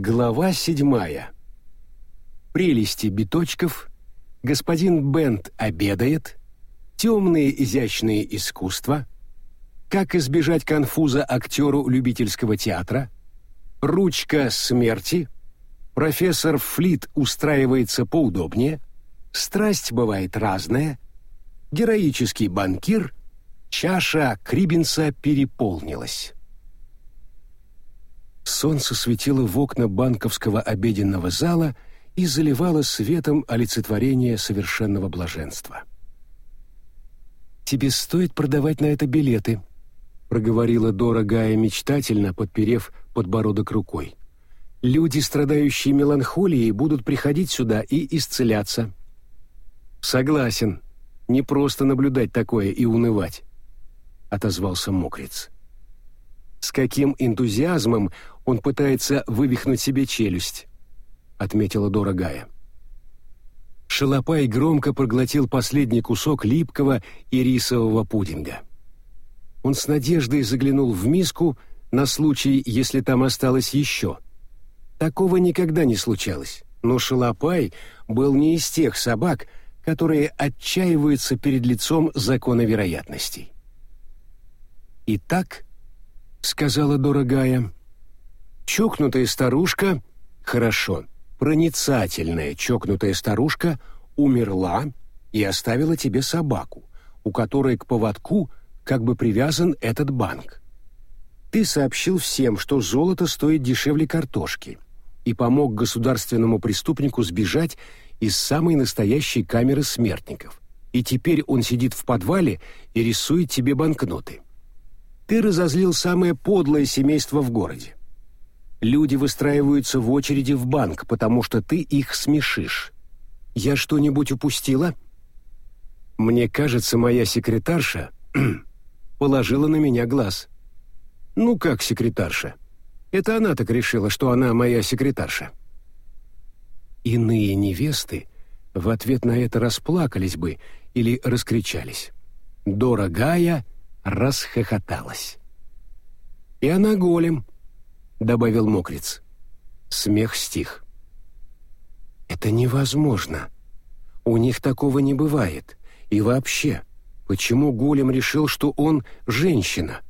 Глава седьмая. Прелести биточков, господин Бент обедает, темные изящные искусства, как избежать конфуза актеру любительского театра, ручка смерти, профессор Флит устраивается поудобнее, страсть бывает разная, героический банкир, чаша Крибинса переполнилась. Солнце светило в окна банковского обеденного зала и заливало светом олицетворение совершенного блаженства. «Тебе стоит продавать на это билеты», — проговорила Дора Гая мечтательно, подперев подбородок рукой. «Люди, страдающие меланхолией, будут приходить сюда и исцеляться». «Согласен. Не просто наблюдать такое и унывать», — отозвался Мокриц. С каким энтузиазмом он пытается вывихнуть себе челюсть, отметила дорогая. Шалопай громко проглотил последний кусок липкого и рисового пудинга. Он с надеждой заглянул в миску на случай, если там осталось еще. Такого никогда не случалось, но Шалопай был не из тех собак, которые отчаиваются перед лицом закона вероятностей. Итак, — сказала дорогая. Чокнутая старушка, хорошо, проницательная чокнутая старушка умерла и оставила тебе собаку, у которой к поводку как бы привязан этот банк. Ты сообщил всем, что золото стоит дешевле картошки, и помог государственному преступнику сбежать из самой настоящей камеры смертников. И теперь он сидит в подвале и рисует тебе банкноты. Ты разозлил самое подлое семейство в городе. Люди выстраиваются в очереди в банк, потому что ты их смешишь. Я что-нибудь упустила? Мне кажется, моя секретарша положила на меня глаз. Ну как секретарша? Это она так решила, что она моя секретарша. Иные невесты в ответ на это расплакались бы или раскричались. Дорогая расхохоталась. «И она голем», — добавил мокриц. Смех стих. «Это невозможно. У них такого не бывает. И вообще, почему голем решил, что он женщина?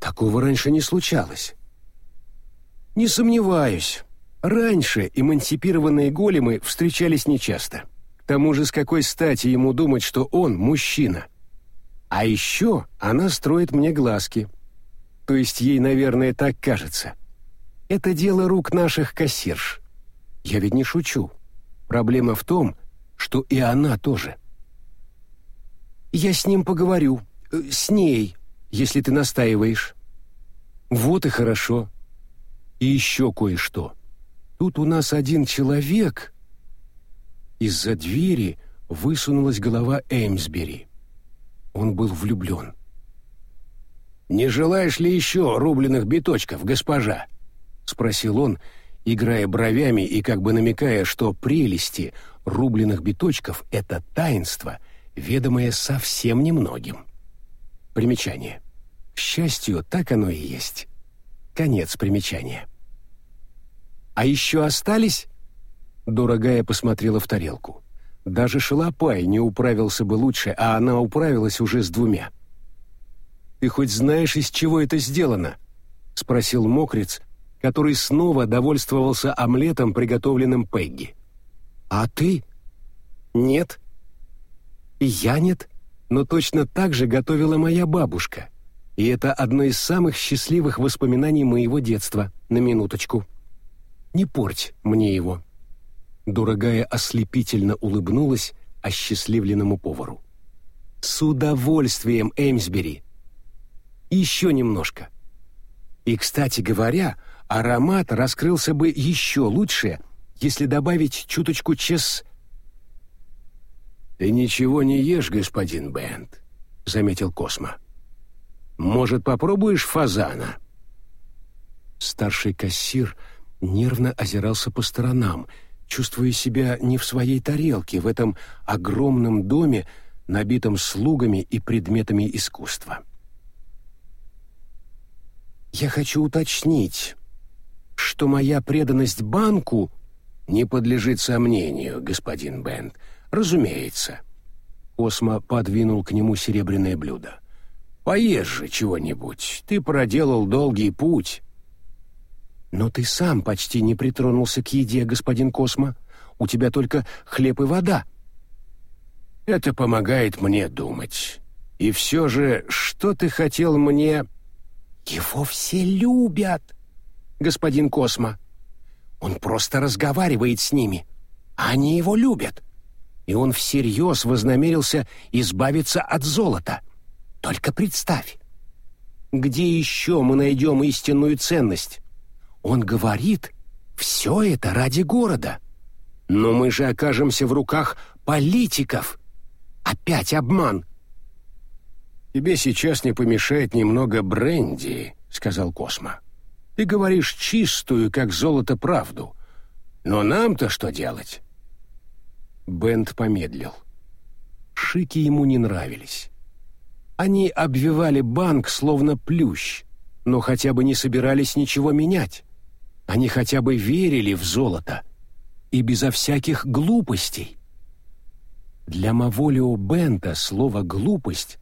Такого раньше не случалось». «Не сомневаюсь. Раньше эмансипированные големы встречались нечасто. К тому же с какой стати ему думать, что он мужчина?» А еще она строит мне глазки. То есть ей, наверное, так кажется. Это дело рук наших кассирш. Я ведь не шучу. Проблема в том, что и она тоже. Я с ним поговорю. Э, с ней, если ты настаиваешь. Вот и хорошо. И еще кое-что. Тут у нас один человек... Из-за двери высунулась голова Эймсбери. Он был влюблен. «Не желаешь ли еще рубленых биточков, госпожа?» — спросил он, играя бровями и как бы намекая, что прелести рубленых биточков — это таинство, ведомое совсем немногим. Примечание. К счастью, так оно и есть. Конец примечания. «А еще остались?» Дорогая посмотрела в тарелку. Даже Шалопай не управился бы лучше, а она управилась уже с двумя. «Ты хоть знаешь, из чего это сделано?» — спросил Мокриц, который снова довольствовался омлетом, приготовленным Пегги. «А ты?» «Нет». «И я нет, но точно так же готовила моя бабушка. И это одно из самых счастливых воспоминаний моего детства, на минуточку. Не порть мне его». Дорогая ослепительно улыбнулась осчастливленному повару. «С удовольствием, Эймсбери! Еще немножко. И, кстати говоря, аромат раскрылся бы еще лучше, если добавить чуточку чес...» «Ты ничего не ешь, господин Бент», — заметил Космо. «Может, попробуешь фазана?» Старший кассир нервно озирался по сторонам — чувствуя себя не в своей тарелке в этом огромном доме, набитом слугами и предметами искусства. «Я хочу уточнить, что моя преданность банку не подлежит сомнению, господин Бент. Разумеется. Осмо подвинул к нему серебряное блюдо. Поешь же чего-нибудь. Ты проделал долгий путь. Но ты сам почти не притронулся к еде, господин Космо. У тебя только хлеб и вода. Это помогает мне думать. И все же, что ты хотел мне... Его все любят, господин Космо. Он просто разговаривает с ними, они его любят. И он всерьез вознамерился избавиться от золота. Только представь, где еще мы найдем истинную ценность? Он говорит, все это ради города. Но мы же окажемся в руках политиков. Опять обман. «Тебе сейчас не помешает немного бренди», — сказал Космо. «Ты говоришь чистую, как золото, правду. Но нам-то что делать?» Бент помедлил. Шики ему не нравились. Они обвивали банк словно плющ, но хотя бы не собирались ничего менять. Они хотя бы верили в золото и безо всяких глупостей. Для Маволио Бента слово «глупость»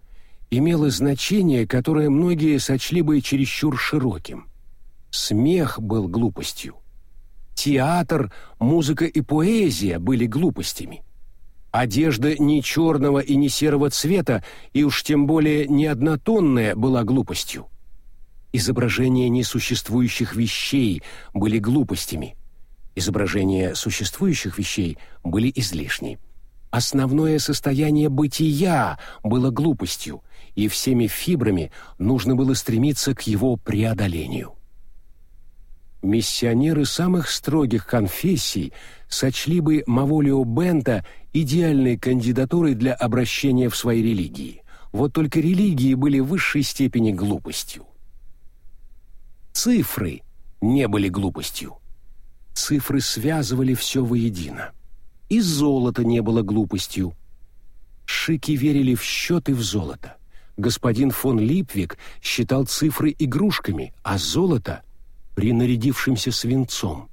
имело значение, которое многие сочли бы чересчур широким. Смех был глупостью. Театр, музыка и поэзия были глупостями. Одежда не черного и не серого цвета, и уж тем более не однотонная была глупостью. Изображения несуществующих вещей были глупостями. Изображения существующих вещей были излишни. Основное состояние бытия было глупостью, и всеми фибрами нужно было стремиться к его преодолению. Миссионеры самых строгих конфессий сочли бы Маволио Бента идеальной кандидатурой для обращения в своей религии. Вот только религии были в высшей степени глупостью. Цифры не были глупостью. Цифры связывали все воедино. И золото не было глупостью. Шики верили в счет и в золото. Господин фон Липвик считал цифры игрушками, а золото — принарядившимся свинцом.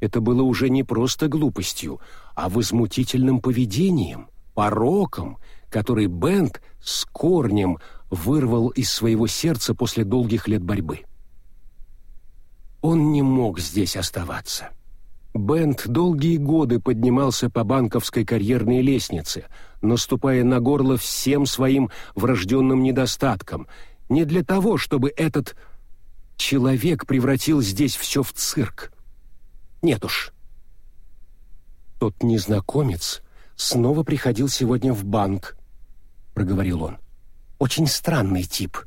Это было уже не просто глупостью, а возмутительным поведением, пороком, который Бент с корнем вырвал из своего сердца после долгих лет борьбы. Он не мог здесь оставаться. Бент долгие годы поднимался по банковской карьерной лестнице, наступая на горло всем своим врожденным недостаткам, не для того, чтобы этот человек превратил здесь все в цирк. Нет уж. Тот незнакомец снова приходил сегодня в банк, проговорил он. Очень странный тип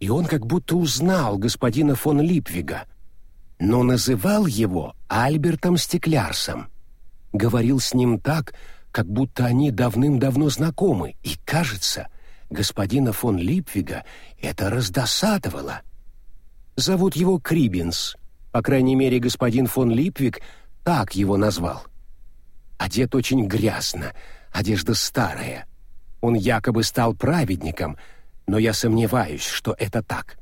и он как будто узнал господина фон Липвига, но называл его Альбертом Стеклярсом. Говорил с ним так, как будто они давным-давно знакомы, и, кажется, господина фон Липвига это раздосадовало. Зовут его Крибинс, по крайней мере, господин фон Липвиг так его назвал. Одет очень грязно, одежда старая. Он якобы стал праведником — но я сомневаюсь, что это так.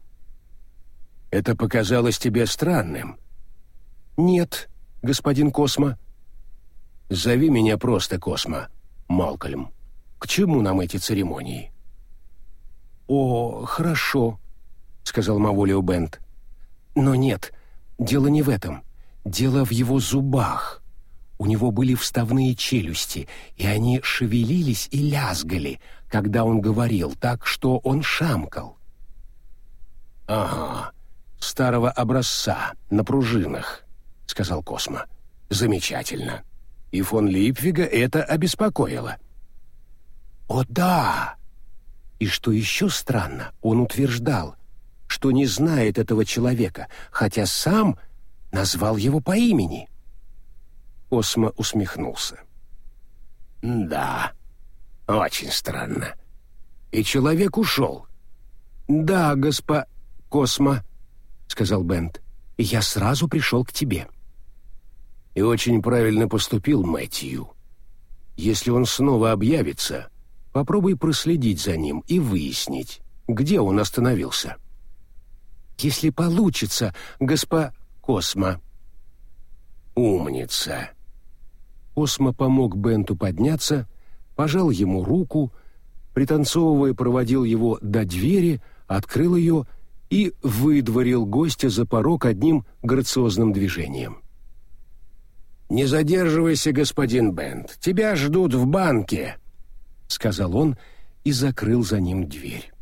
Это показалось тебе странным? Нет, господин Космо. Зови меня просто Космо, Малкольм. К чему нам эти церемонии? О, хорошо, сказал Маволио Бент. Но нет, дело не в этом. Дело в его зубах. У него были вставные челюсти, и они шевелились и лязгали, когда он говорил, так что он шамкал. «Ага, старого образца, на пружинах», — сказал Космо. «Замечательно. И фон Липвига это обеспокоило». «О да!» И что еще странно, он утверждал, что не знает этого человека, хотя сам назвал его по имени. Осмо усмехнулся. «Да, очень странно. И человек ушел». «Да, госпо... Космо», — сказал Бент. «Я сразу пришел к тебе». «И очень правильно поступил Мэтью. Если он снова объявится, попробуй проследить за ним и выяснить, где он остановился». «Если получится, госпо... Космо». «Умница!» Космо помог Бенту подняться, пожал ему руку, пританцовывая проводил его до двери, открыл ее и выдворил гостя за порог одним грациозным движением. «Не задерживайся, господин Бент, тебя ждут в банке», — сказал он и закрыл за ним дверь.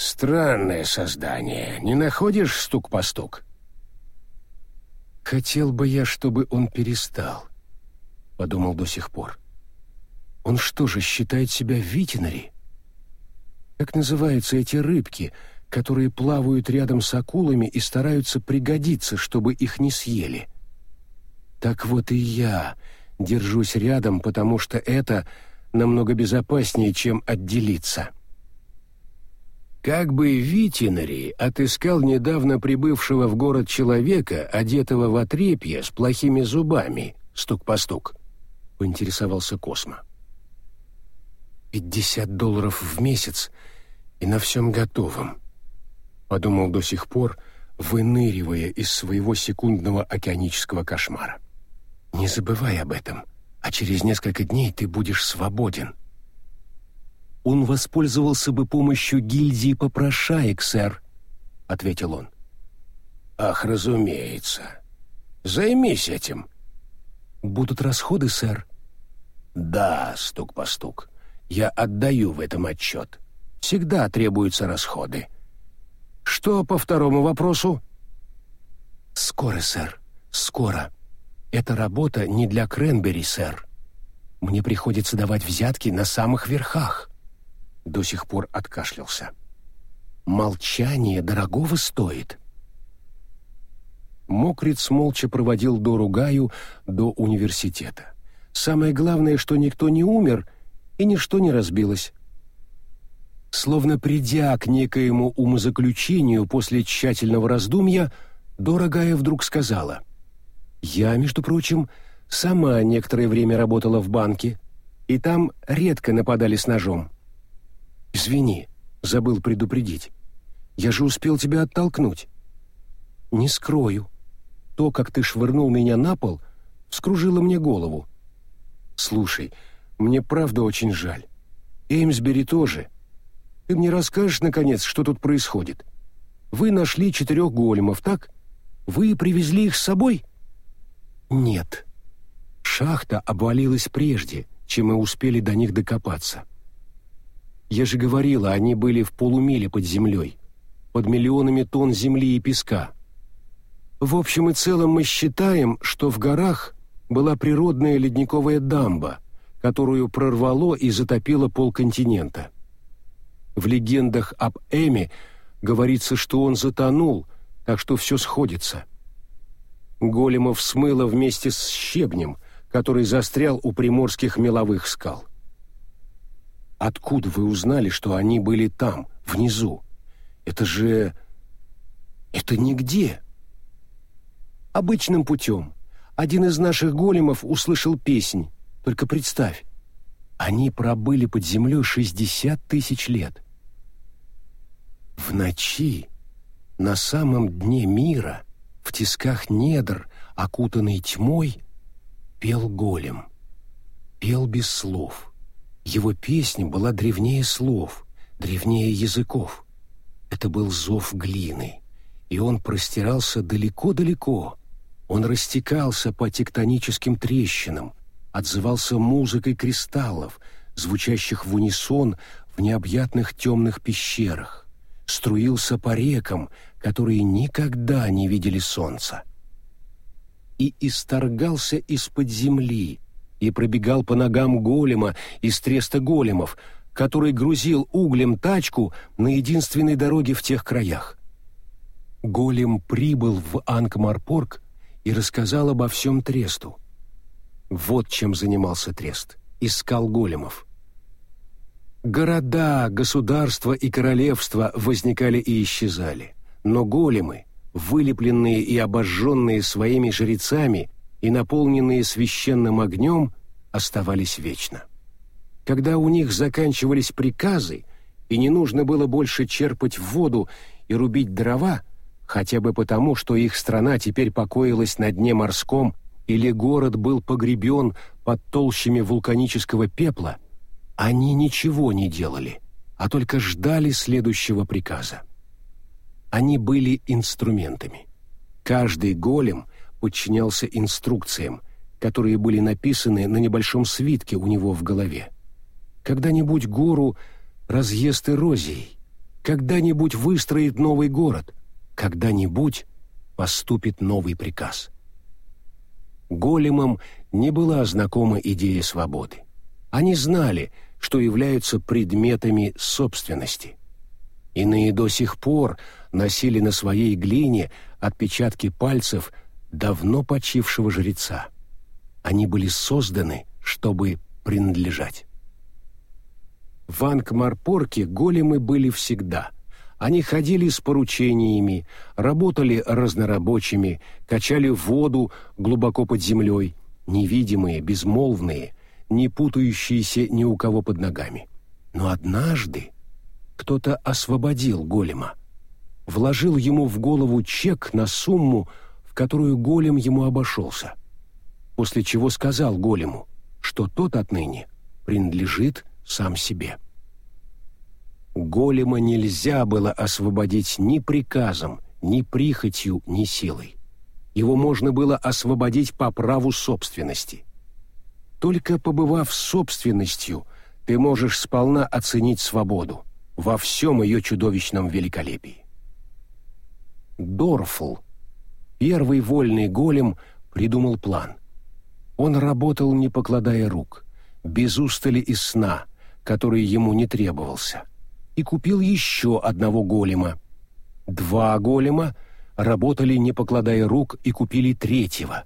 «Странное создание, не находишь стук по стук?» «Хотел бы я, чтобы он перестал», — подумал до сих пор. «Он что же, считает себя витинари? Как называются эти рыбки, которые плавают рядом с акулами и стараются пригодиться, чтобы их не съели?» Так вот и я держусь рядом, потому что это намного безопаснее, чем отделиться. Как бы Витинари отыскал недавно прибывшего в город человека, одетого в отрепье с плохими зубами, стук по стук, поинтересовался Космо. «Пятьдесят долларов в месяц и на всем готовом», — подумал до сих пор, выныривая из своего секундного океанического кошмара. «Не забывай об этом, а через несколько дней ты будешь свободен», он воспользовался бы помощью гильдии попрошаек, сэр», — ответил он. «Ах, разумеется. Займись этим». «Будут расходы, сэр?» «Да, стук по стук. Я отдаю в этом отчет. Всегда требуются расходы. Что по второму вопросу?» «Скоро, сэр, скоро. Эта работа не для Кренбери, сэр. Мне приходится давать взятки на самых верхах до сих пор откашлялся. «Молчание дорогого стоит». Мокриц молча проводил Дору Гаю до университета. Самое главное, что никто не умер и ничто не разбилось. Словно придя к некоему умозаключению после тщательного раздумья, Дора Гая вдруг сказала, «Я, между прочим, сама некоторое время работала в банке, и там редко нападали с ножом. «Извини, забыл предупредить. Я же успел тебя оттолкнуть». «Не скрою. То, как ты швырнул меня на пол, вскружило мне голову. Слушай, мне правда очень жаль. Эймсбери тоже. Ты мне расскажешь, наконец, что тут происходит? Вы нашли четырех големов, так? Вы привезли их с собой?» «Нет. Шахта обвалилась прежде, чем мы успели до них докопаться. Я же говорила, они были в полумиле под землей, под миллионами тонн земли и песка. В общем и целом мы считаем, что в горах была природная ледниковая дамба, которую прорвало и затопило полконтинента. В легендах об Эме говорится, что он затонул, так что все сходится. Големов смыло вместе с щебнем, который застрял у приморских меловых скал. Откуда вы узнали, что они были там, внизу? Это же... Это нигде. Обычным путем. Один из наших големов услышал песнь. Только представь, они пробыли под землей 60 тысяч лет. В ночи, на самом дне мира, в тисках недр, окутанный тьмой, пел голем. Пел без слов — его песня была древнее слов, древнее языков. Это был зов глины, и он простирался далеко-далеко. Он растекался по тектоническим трещинам, отзывался музыкой кристаллов, звучащих в унисон в необъятных темных пещерах, струился по рекам, которые никогда не видели солнца. И исторгался из-под земли, и пробегал по ногам голема из треста големов, который грузил углем тачку на единственной дороге в тех краях. Голем прибыл в Ангмарпорг и рассказал обо всем тресту. Вот чем занимался трест. Искал големов. Города, государства и королевства возникали и исчезали. Но големы, вылепленные и обожженные своими жрецами, и наполненные священным огнем, оставались вечно. Когда у них заканчивались приказы, и не нужно было больше черпать воду и рубить дрова, хотя бы потому, что их страна теперь покоилась на дне морском или город был погребен под толщами вулканического пепла, они ничего не делали, а только ждали следующего приказа. Они были инструментами. Каждый голем подчинялся инструкциям, которые были написаны на небольшом свитке у него в голове. Когда-нибудь гору разъест эрозией, когда-нибудь выстроит новый город, когда-нибудь поступит новый приказ. Големам не была знакома идея свободы. Они знали, что являются предметами собственности. Иные до сих пор носили на своей глине отпечатки пальцев давно почившего жреца. Они были созданы, чтобы принадлежать. В Ангмарпорке големы были всегда. Они ходили с поручениями, работали разнорабочими, качали воду глубоко под землей, невидимые, безмолвные, не путающиеся ни у кого под ногами. Но однажды кто-то освободил голема, вложил ему в голову чек на сумму, которую голем ему обошелся, после чего сказал голему, что тот отныне принадлежит сам себе. Голема нельзя было освободить ни приказом, ни прихотью, ни силой. Его можно было освободить по праву собственности. Только побывав собственностью, ты можешь сполна оценить свободу во всем ее чудовищном великолепии. Дорфл, первый вольный голем, придумал план. Он работал, не покладая рук, без устали и сна, который ему не требовался, и купил еще одного голема. Два голема работали, не покладая рук, и купили третьего.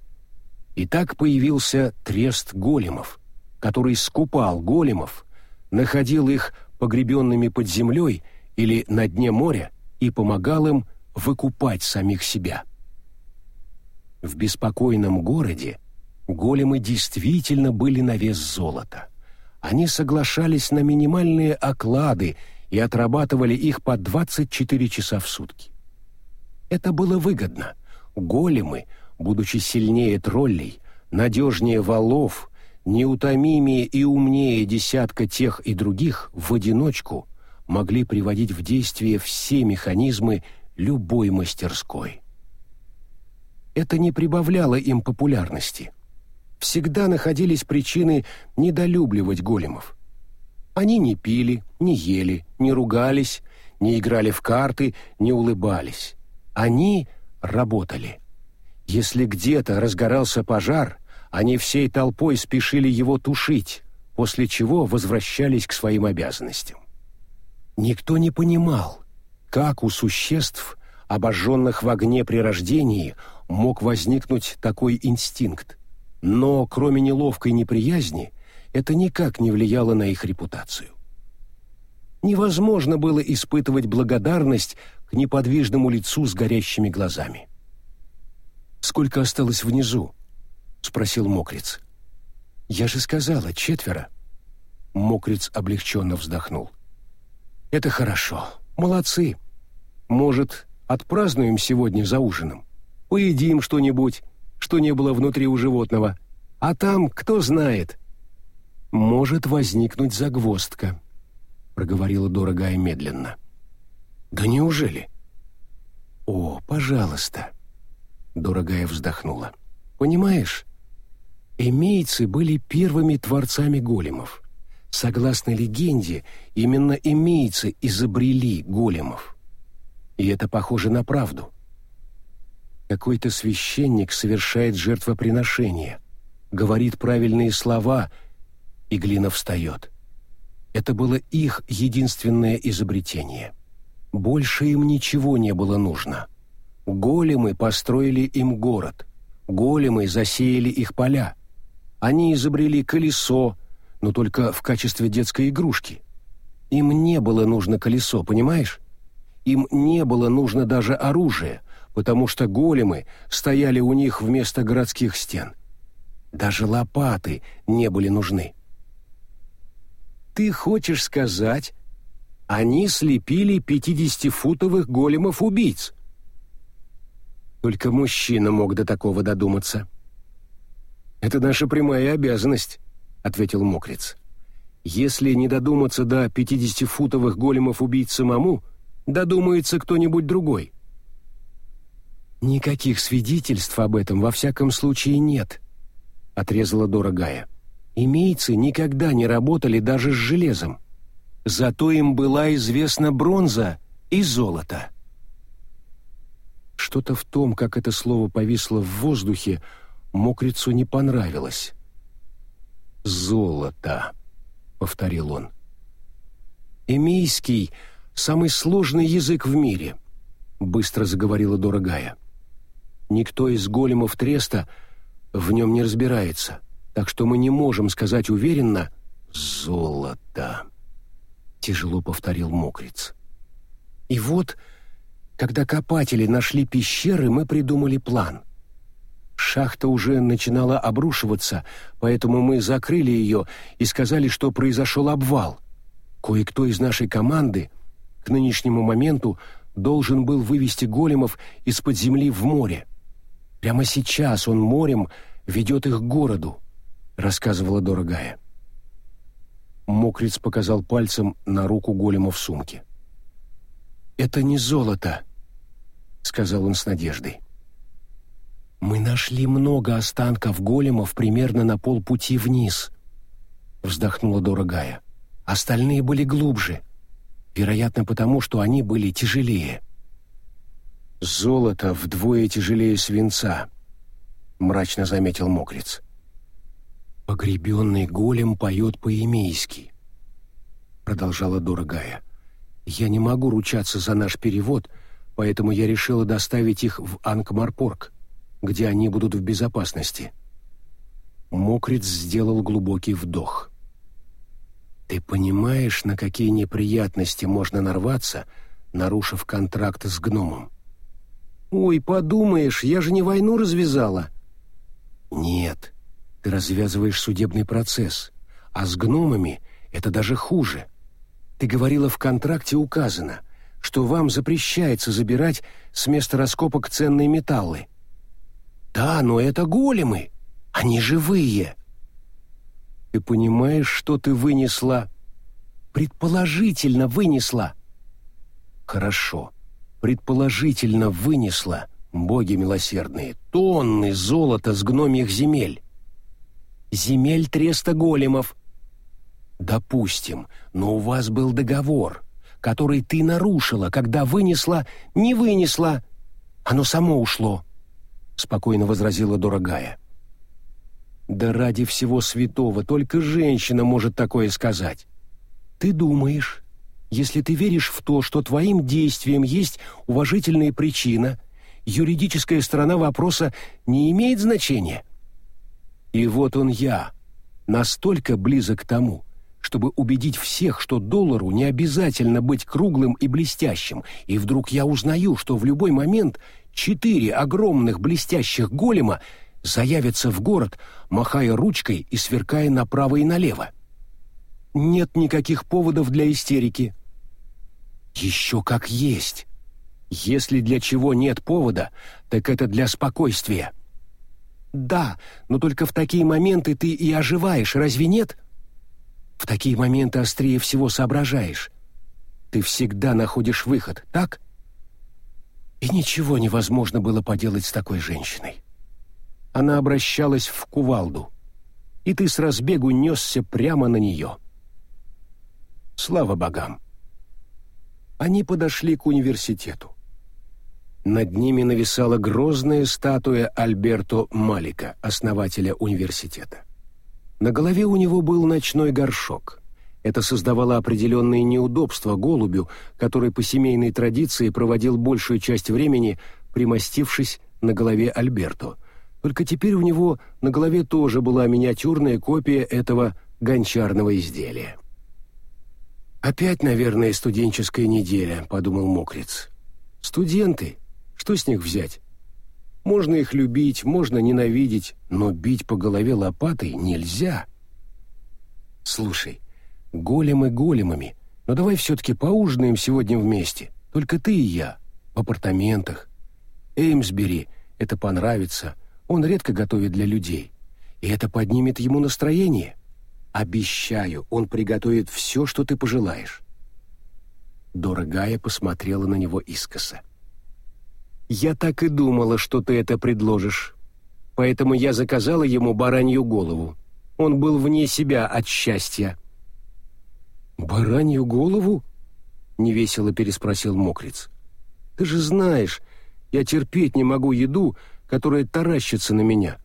И так появился трест големов, который скупал големов, находил их погребенными под землей или на дне моря и помогал им выкупать самих себя. В беспокойном городе големы действительно были на вес золота. Они соглашались на минимальные оклады и отрабатывали их по 24 часа в сутки. Это было выгодно. Големы, будучи сильнее троллей, надежнее валов, неутомимее и умнее десятка тех и других в одиночку могли приводить в действие все механизмы любой мастерской. Это не прибавляло им популярности. Всегда находились причины недолюбливать големов. Они не пили, не ели, не ругались, не играли в карты, не улыбались. Они работали. Если где-то разгорался пожар, они всей толпой спешили его тушить, после чего возвращались к своим обязанностям. Никто не понимал, как у существ, обожженных в огне при рождении, мог возникнуть такой инстинкт? Но кроме неловкой неприязни, это никак не влияло на их репутацию. Невозможно было испытывать благодарность к неподвижному лицу с горящими глазами. «Сколько осталось внизу?» — спросил Мокриц. «Я же сказала, четверо». Мокриц облегченно вздохнул. «Это хорошо. Молодцы. Может, отпразднуем сегодня за ужином? Поедим что-нибудь, что не было внутри у животного. А там, кто знает, может возникнуть загвоздка, проговорила дорогая медленно. Да неужели? О, пожалуйста. Дорогая вздохнула. Понимаешь, эмейцы были первыми творцами големов. Согласно легенде, именно эмейцы изобрели големов. И это похоже на правду. Какой-то священник совершает жертвоприношение, говорит правильные слова, и глина встает. Это было их единственное изобретение. Больше им ничего не было нужно. Големы построили им город. Големы засеяли их поля. Они изобрели колесо, но только в качестве детской игрушки. Им не было нужно колесо, понимаешь? Им не было нужно даже оружие, потому что големы стояли у них вместо городских стен. Даже лопаты не были нужны. Ты хочешь сказать, они слепили пятидесятифутовых големов-убийц? Только мужчина мог до такого додуматься. «Это наша прямая обязанность», — ответил Мокриц. «Если не додуматься до пятидесятифутовых големов убить самому, додумается кто-нибудь другой». «Никаких свидетельств об этом во всяком случае нет», — отрезала дорогая. «Имейцы никогда не работали даже с железом. Зато им была известна бронза и золото». Что-то в том, как это слово повисло в воздухе, мокрицу не понравилось. «Золото», — повторил он. «Эмийский — самый сложный язык в мире», — быстро заговорила дорогая. «Никто из големов Треста в нем не разбирается, так что мы не можем сказать уверенно «золото», — тяжело повторил мокриц. «И вот...» Когда копатели нашли пещеры, мы придумали план. Шахта уже начинала обрушиваться, поэтому мы закрыли ее и сказали, что произошел обвал. Кое-кто из нашей команды к нынешнему моменту должен был вывести големов из-под земли в море. Прямо сейчас он морем ведет их к городу, рассказывала дорогая. Мокриц показал пальцем на руку голема в сумке. «Это не золото», — сказал он с надеждой. «Мы нашли много останков големов примерно на полпути вниз», — вздохнула дорогая. «Остальные были глубже, вероятно, потому что они были тяжелее». «Золото вдвое тяжелее свинца», — мрачно заметил Мокриц. «Погребенный голем поет по-емейски», — продолжала дорогая. Я не могу ручаться за наш перевод, поэтому я решила доставить их в Анкмарпорг, где они будут в безопасности. Мокриц сделал глубокий вдох. Ты понимаешь, на какие неприятности можно нарваться, нарушив контракт с гномом? Ой, подумаешь, я же не войну развязала. Нет, ты развязываешь судебный процесс, а с гномами это даже хуже. Ты говорила, в контракте указано, что вам запрещается забирать с места раскопок ценные металлы. Да, но это големы. Они живые. Ты понимаешь, что ты вынесла? Предположительно вынесла. Хорошо. Предположительно вынесла, боги милосердные, тонны золота с гномьих земель. Земель треста големов, Допустим, но у вас был договор, который ты нарушила, когда вынесла, не вынесла. Оно само ушло, спокойно возразила дорогая. Да ради всего святого только женщина может такое сказать. Ты думаешь, если ты веришь в то, что твоим действиям есть уважительная причина, юридическая сторона вопроса не имеет значения? И вот он я, настолько близок к тому, чтобы убедить всех, что доллару не обязательно быть круглым и блестящим, и вдруг я узнаю, что в любой момент четыре огромных блестящих голема заявятся в город, махая ручкой и сверкая направо и налево. Нет никаких поводов для истерики. Еще как есть. Если для чего нет повода, так это для спокойствия. Да, но только в такие моменты ты и оживаешь, разве нет? — в такие моменты острее всего соображаешь. Ты всегда находишь выход, так? И ничего невозможно было поделать с такой женщиной. Она обращалась в кувалду, и ты с разбегу несся прямо на нее. Слава богам! Они подошли к университету. Над ними нависала грозная статуя Альберто Малика, основателя университета. На голове у него был ночной горшок. Это создавало определенные неудобства голубю, который по семейной традиции проводил большую часть времени, примостившись на голове Альберто. Только теперь у него на голове тоже была миниатюрная копия этого гончарного изделия. «Опять, наверное, студенческая неделя», — подумал Мокриц. «Студенты? Что с них взять? Можно их любить, можно ненавидеть, но бить по голове лопатой нельзя. Слушай, големы големами, но давай все-таки поужинаем сегодня вместе, только ты и я, в апартаментах. Эймсбери это понравится. Он редко готовит для людей. И это поднимет ему настроение. Обещаю, он приготовит все, что ты пожелаешь. Дорогая посмотрела на него искоса. «Я так и думала, что ты это предложишь. Поэтому я заказала ему баранью голову. Он был вне себя от счастья». «Баранью голову?» — невесело переспросил Мокриц. «Ты же знаешь, я терпеть не могу еду, которая таращится на меня.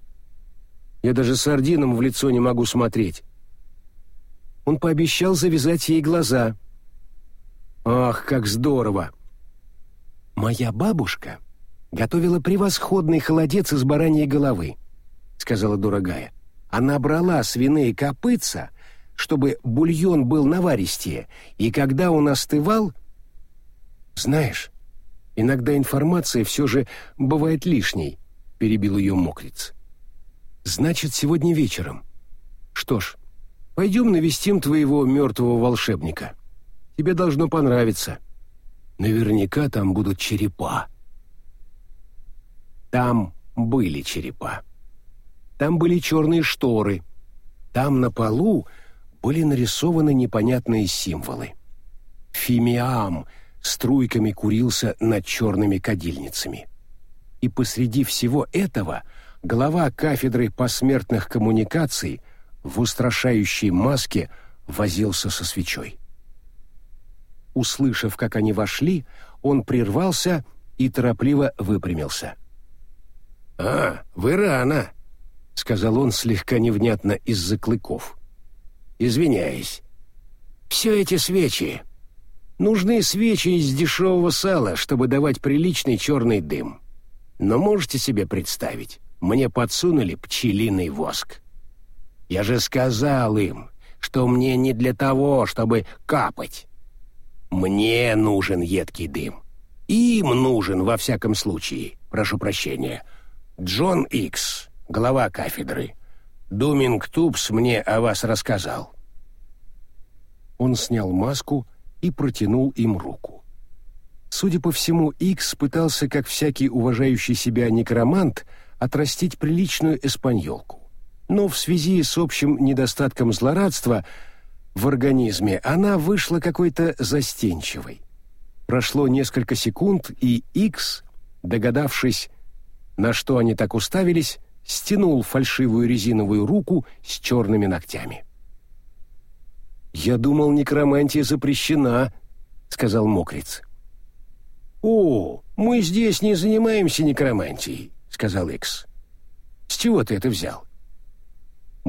Я даже сардинам в лицо не могу смотреть». Он пообещал завязать ей глаза. «Ах, как здорово!» «Моя бабушка готовила превосходный холодец из бараньей головы», — сказала дорогая. «Она брала свиные копытца, чтобы бульон был наваристее, и когда он остывал... Знаешь, иногда информация все же бывает лишней, перебил ее мокриц. Значит, сегодня вечером. Что ж, пойдем навестим твоего мертвого волшебника. Тебе должно понравиться. Наверняка там будут черепа. Там были черепа. Там были черные шторы. Там на полу были нарисованы непонятные символы. Фимиам струйками курился над черными кадильницами. И посреди всего этого глава кафедры посмертных коммуникаций в устрашающей маске возился со свечой. Услышав, как они вошли, он прервался и торопливо выпрямился. «А, вы рано», — сказал он слегка невнятно из-за клыков извиняюсь. Все эти свечи. Нужны свечи из дешевого сала, чтобы давать приличный черный дым. Но можете себе представить, мне подсунули пчелиный воск. Я же сказал им, что мне не для того, чтобы капать. Мне нужен едкий дым. Им нужен, во всяком случае, прошу прощения, Джон Икс, глава кафедры. Думинг Тупс мне о вас рассказал». Он снял маску и протянул им руку. Судя по всему, Икс пытался, как всякий уважающий себя некромант, отрастить приличную эспаньолку. Но в связи с общим недостатком злорадства в организме она вышла какой-то застенчивой. Прошло несколько секунд, и Икс, догадавшись, на что они так уставились, стянул фальшивую резиновую руку с черными ногтями. «Я думал, некромантия запрещена», — сказал Мокриц. «О, мы здесь не занимаемся некромантией», — сказал Икс. «С чего ты это взял?»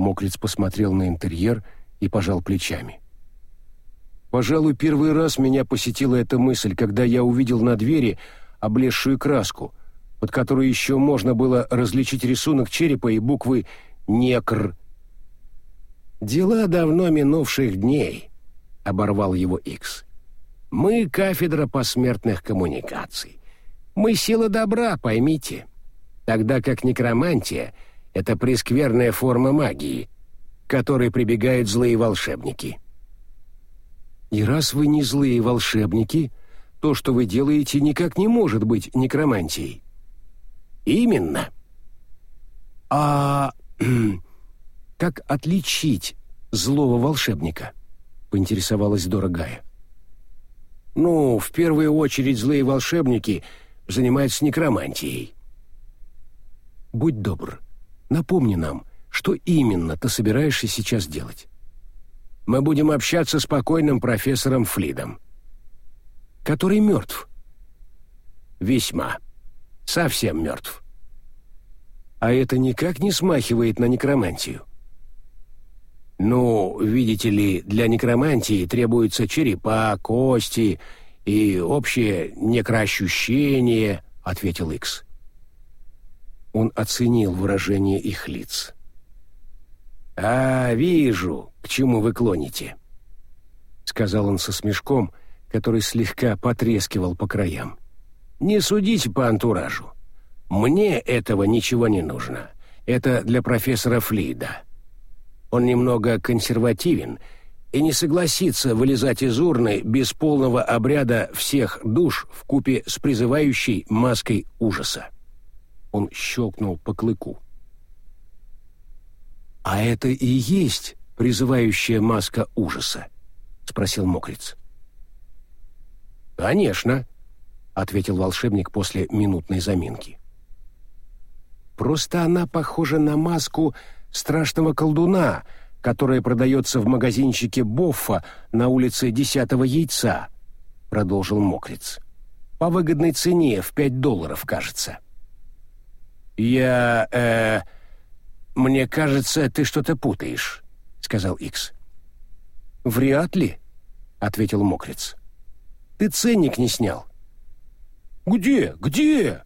Мокриц посмотрел на интерьер и пожал плечами. «Пожалуй, первый раз меня посетила эта мысль, когда я увидел на двери облезшую краску, под которой еще можно было различить рисунок черепа и буквы «Некр». «Дела давно минувших дней», — оборвал его Икс. «Мы — кафедра посмертных коммуникаций. Мы — сила добра, поймите. Тогда как некромантия — это прескверная форма магии, к которой прибегают злые волшебники». «И раз вы не злые волшебники, то, что вы делаете, никак не может быть некромантией». Именно. А как отличить злого волшебника? Поинтересовалась дорогая. Ну, в первую очередь злые волшебники занимаются некромантией. Будь добр, напомни нам, что именно ты собираешься сейчас делать. Мы будем общаться с покойным профессором Флидом. Который мертв. Весьма совсем мертв. А это никак не смахивает на некромантию. Ну, видите ли, для некромантии требуются черепа, кости и общее некроощущение, ответил Икс. Он оценил выражение их лиц. «А, вижу, к чему вы клоните», — сказал он со смешком, который слегка потрескивал по краям. Не судите по антуражу. Мне этого ничего не нужно. Это для профессора Флида. Он немного консервативен и не согласится вылезать из урны без полного обряда всех душ в купе с призывающей маской ужаса. Он щелкнул по клыку. «А это и есть призывающая маска ужаса?» — спросил мокрец. «Конечно», — ответил волшебник после минутной заминки. «Просто она похожа на маску страшного колдуна, которая продается в магазинчике Боффа на улице Десятого Яйца», — продолжил мокрец. «По выгодной цене в пять долларов, кажется». «Я... э... мне кажется, ты что-то путаешь», — сказал Икс. «Вряд ли», — ответил мокрец. «Ты ценник не снял». «Где? Где?»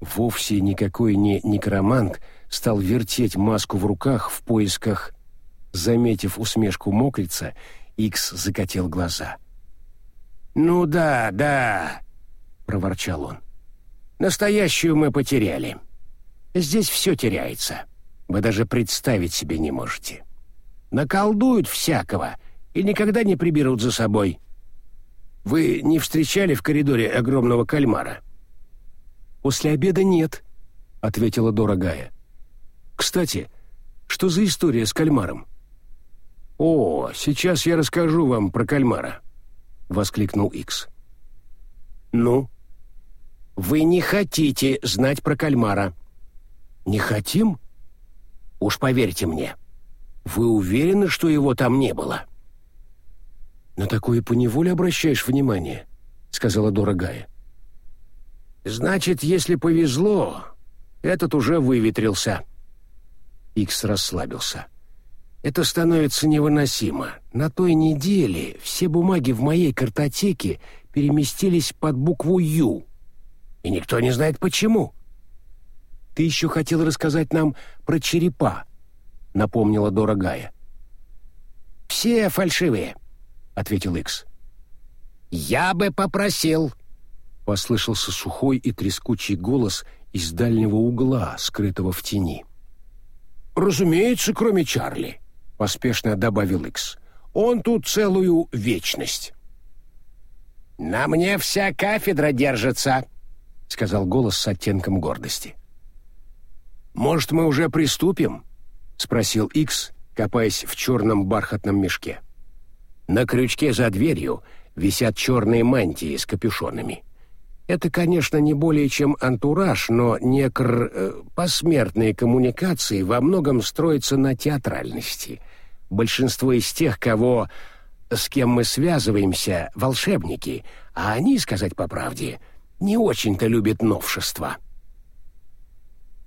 Вовсе никакой не некромант стал вертеть маску в руках в поисках. Заметив усмешку мокрица, Икс закатил глаза. «Ну да, да», — проворчал он. «Настоящую мы потеряли. Здесь все теряется. Вы даже представить себе не можете. Наколдуют всякого и никогда не приберут за собой. Вы не встречали в коридоре огромного кальмара?» «После обеда нет», — ответила дорогая. «Кстати, что за история с кальмаром?» «О, сейчас я расскажу вам про кальмара», — воскликнул Икс. «Ну?» «Вы не хотите знать про кальмара». «Не хотим?» «Уж поверьте мне. Вы уверены, что его там не было?» «На такое поневоле обращаешь внимание», — сказала дорогая. «Значит, если повезло, этот уже выветрился». Икс расслабился. «Это становится невыносимо. На той неделе все бумаги в моей картотеке переместились под букву «Ю». И никто не знает почему». «Ты еще хотел рассказать нам про черепа», — напомнила дорогая. «Все фальшивые», — ответил Икс. «Я бы попросил», — послышался сухой и трескучий голос из дальнего угла, скрытого в тени. «Разумеется, кроме Чарли», — поспешно добавил Икс. «Он тут целую вечность». «На мне вся кафедра держится», — сказал голос с оттенком гордости. «Может, мы уже приступим?» — спросил Икс, копаясь в черном бархатном мешке. На крючке за дверью висят черные мантии с капюшонами. Это, конечно, не более чем антураж, но некр... Э, посмертные коммуникации во многом строятся на театральности. Большинство из тех, кого... с кем мы связываемся, волшебники, а они, сказать по правде, не очень-то любят новшества.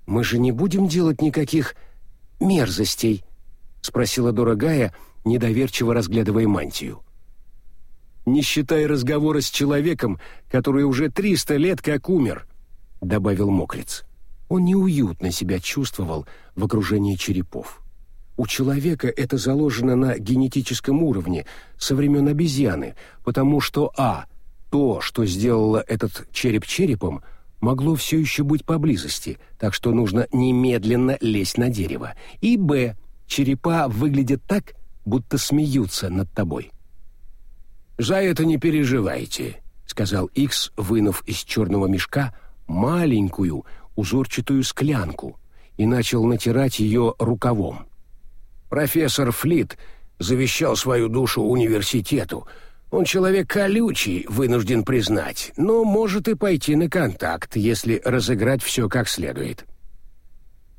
«Мы же не будем делать никаких мерзостей?» — спросила дорогая, недоверчиво разглядывая мантию не считая разговора с человеком, который уже триста лет как умер», — добавил Мокриц. Он неуютно себя чувствовал в окружении черепов. У человека это заложено на генетическом уровне со времен обезьяны, потому что а. то, что сделало этот череп черепом, могло все еще быть поблизости, так что нужно немедленно лезть на дерево, и б. черепа выглядят так, будто смеются над тобой. «За это не переживайте», — сказал Икс, вынув из черного мешка маленькую узорчатую склянку и начал натирать ее рукавом. «Профессор Флит завещал свою душу университету. Он человек колючий, вынужден признать, но может и пойти на контакт, если разыграть все как следует».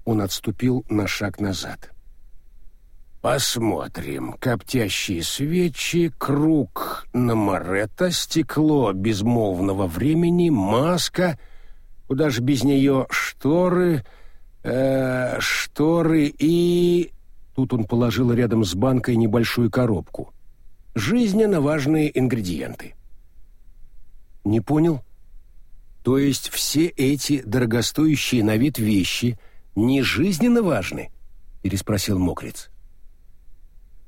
Он отступил на шаг назад. Посмотрим. Коптящие свечи, круг на Моретто, стекло безмолвного времени, маска. Куда же без нее шторы, э, шторы и... Тут он положил рядом с банкой небольшую коробку. Жизненно важные ингредиенты. Не понял? То есть все эти дорогостоящие на вид вещи не жизненно важны? Переспросил Мокриц.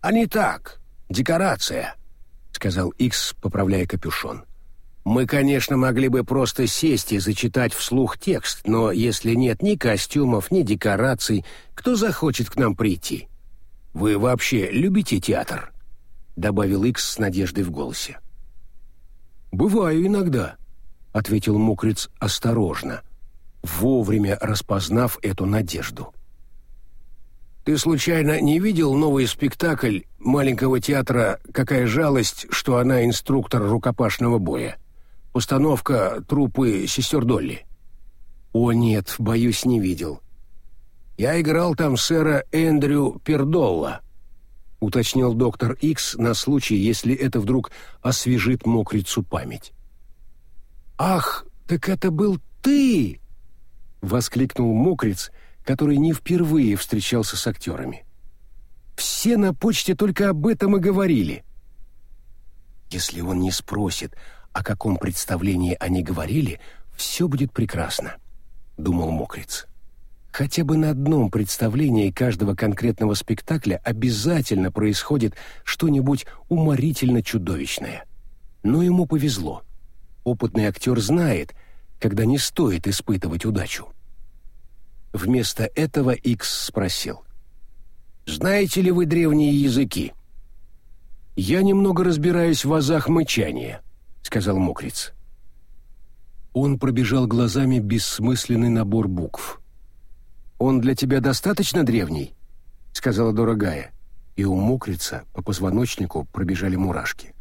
«А не так. Декорация», — сказал Икс, поправляя капюшон. «Мы, конечно, могли бы просто сесть и зачитать вслух текст, но если нет ни костюмов, ни декораций, кто захочет к нам прийти? Вы вообще любите театр?» — добавил Икс с надеждой в голосе. «Бываю иногда», — ответил Мокриц осторожно, вовремя распознав эту надежду. «Ты случайно не видел новый спектакль маленького театра «Какая жалость, что она инструктор рукопашного боя»? Установка труппы «Сестер Долли». «О нет, боюсь, не видел». «Я играл там сэра Эндрю Пердолла», — уточнил доктор Икс на случай, если это вдруг освежит мокрицу память. «Ах, так это был ты!» — воскликнул мокриц, который не впервые встречался с актерами. «Все на почте только об этом и говорили». Если он не спросит, о каком представлении они говорили, все будет прекрасно, — думал мокриц. Хотя бы на одном представлении каждого конкретного спектакля обязательно происходит что-нибудь уморительно чудовищное. Но ему повезло. Опытный актер знает, когда не стоит испытывать удачу. Вместо этого Икс спросил. «Знаете ли вы древние языки?» «Я немного разбираюсь в азах мычания», — сказал Мокриц. Он пробежал глазами бессмысленный набор букв — «Он для тебя достаточно древний?» — сказала дорогая, и у мокрица по позвоночнику пробежали мурашки.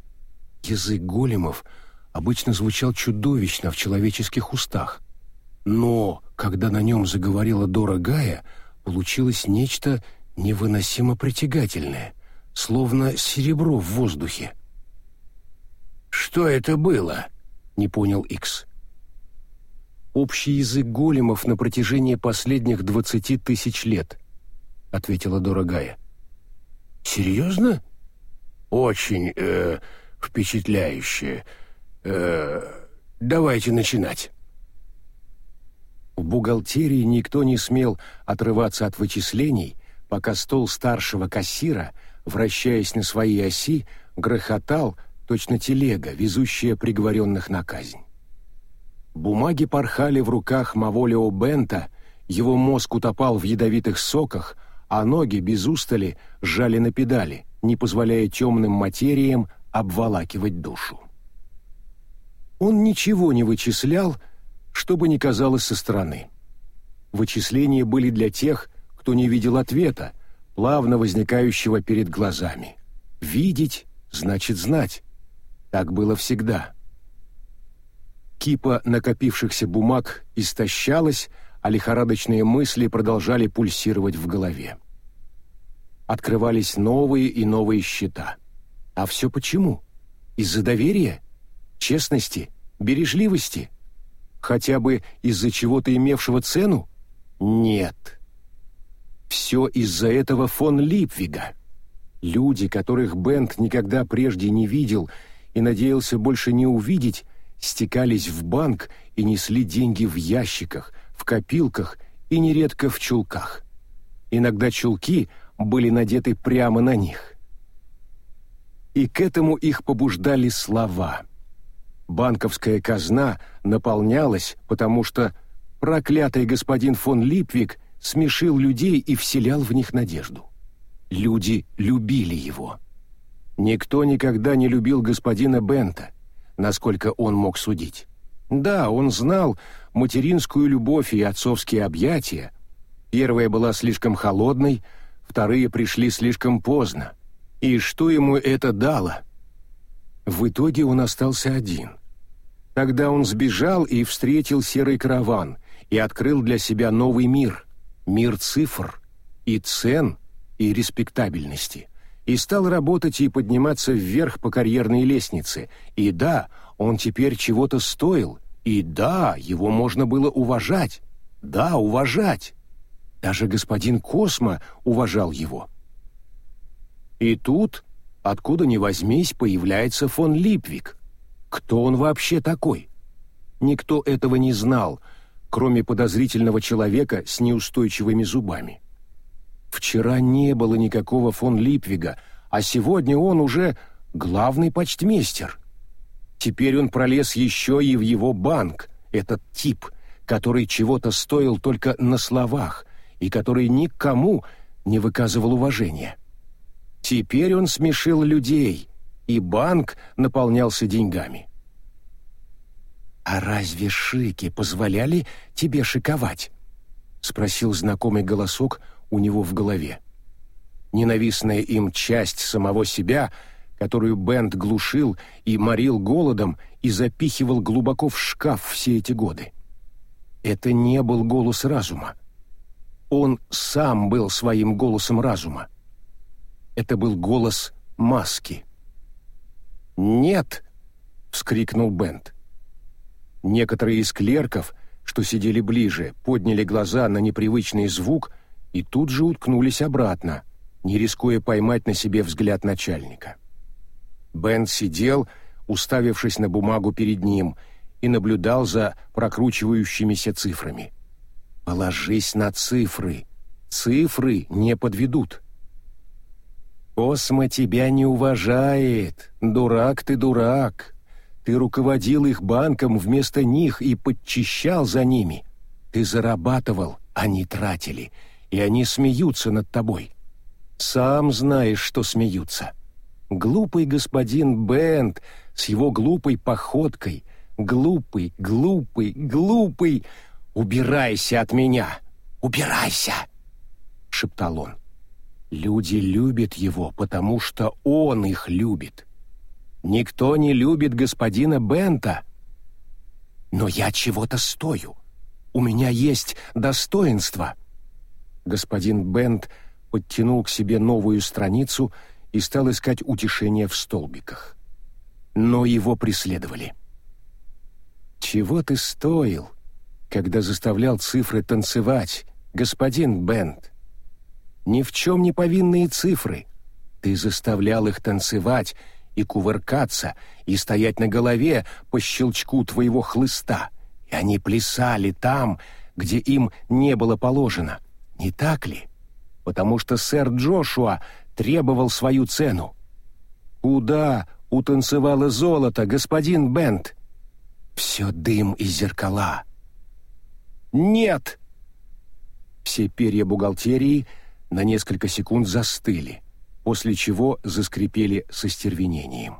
Язык големов обычно звучал чудовищно в человеческих устах, но когда на нем заговорила дорогая, получилось нечто невыносимо притягательное, словно серебро в воздухе. «Что это было?» — не понял Икс общий язык големов на протяжении последних двадцати тысяч лет», — ответила дорогая. «Серьезно? Очень э, впечатляюще. Э, давайте начинать». В бухгалтерии никто не смел отрываться от вычислений, пока стол старшего кассира, вращаясь на своей оси, грохотал, точно телега, везущая приговоренных на казнь. Бумаги порхали в руках Маволио Бента, его мозг утопал в ядовитых соках, а ноги без устали сжали на педали, не позволяя темным материям обволакивать душу. Он ничего не вычислял, чтобы не казалось со стороны. Вычисления были для тех, кто не видел ответа, плавно возникающего перед глазами. Видеть значит знать. Так было всегда. Кипа накопившихся бумаг истощалась, а лихорадочные мысли продолжали пульсировать в голове. Открывались новые и новые счета. А все почему? Из-за доверия? Честности? Бережливости? Хотя бы из-за чего-то имевшего цену? Нет. Все из-за этого фон Липвига. Люди, которых Бент никогда прежде не видел и надеялся больше не увидеть, стекались в банк и несли деньги в ящиках, в копилках и нередко в чулках. Иногда чулки были надеты прямо на них. И к этому их побуждали слова. Банковская казна наполнялась, потому что проклятый господин фон Липвик смешил людей и вселял в них надежду. Люди любили его. Никто никогда не любил господина Бента, насколько он мог судить. Да, он знал материнскую любовь и отцовские объятия. Первая была слишком холодной, вторые пришли слишком поздно. И что ему это дало? В итоге он остался один. Тогда он сбежал и встретил серый караван и открыл для себя новый мир, мир цифр и цен и респектабельности и стал работать и подниматься вверх по карьерной лестнице. И да, он теперь чего-то стоил. И да, его можно было уважать. Да, уважать. Даже господин Космо уважал его. И тут, откуда ни возьмись, появляется фон Липвик. Кто он вообще такой? Никто этого не знал, кроме подозрительного человека с неустойчивыми зубами. Вчера не было никакого фон Липвига, а сегодня он уже главный почтмейстер. Теперь он пролез еще и в его банк, этот тип, который чего-то стоил только на словах и который никому не выказывал уважения. Теперь он смешил людей, и банк наполнялся деньгами. «А разве шики позволяли тебе шиковать?» — спросил знакомый голосок у него в голове. Ненавистная им часть самого себя, которую Бент глушил и морил голодом и запихивал глубоко в шкаф все эти годы. Это не был голос разума. Он сам был своим голосом разума. Это был голос маски. «Нет!» — вскрикнул Бент. Некоторые из клерков, что сидели ближе, подняли глаза на непривычный звук и тут же уткнулись обратно, не рискуя поймать на себе взгляд начальника. Бен сидел, уставившись на бумагу перед ним, и наблюдал за прокручивающимися цифрами. «Положись на цифры. Цифры не подведут». «Космо тебя не уважает. Дурак ты, дурак. Ты руководил их банком вместо них и подчищал за ними. Ты зарабатывал, они тратили, и они смеются над тобой. Сам знаешь, что смеются. Глупый господин Бент с его глупой походкой. Глупый, глупый, глупый. Убирайся от меня! Убирайся!» — шептал он. «Люди любят его, потому что он их любит. Никто не любит господина Бента. Но я чего-то стою. У меня есть достоинство. Господин Бент подтянул к себе новую страницу и стал искать утешение в столбиках. Но его преследовали. «Чего ты стоил, когда заставлял цифры танцевать, господин Бент? Ни в чем не повинные цифры. Ты заставлял их танцевать, и кувыркаться, и стоять на голове по щелчку твоего хлыста. И они плясали там, где им не было положено. Не так ли? Потому что сэр Джошуа требовал свою цену. Куда утанцевало золото, господин Бент? Все дым и зеркала. Нет! Все перья бухгалтерии на несколько секунд застыли после чего заскрипели со стервенением.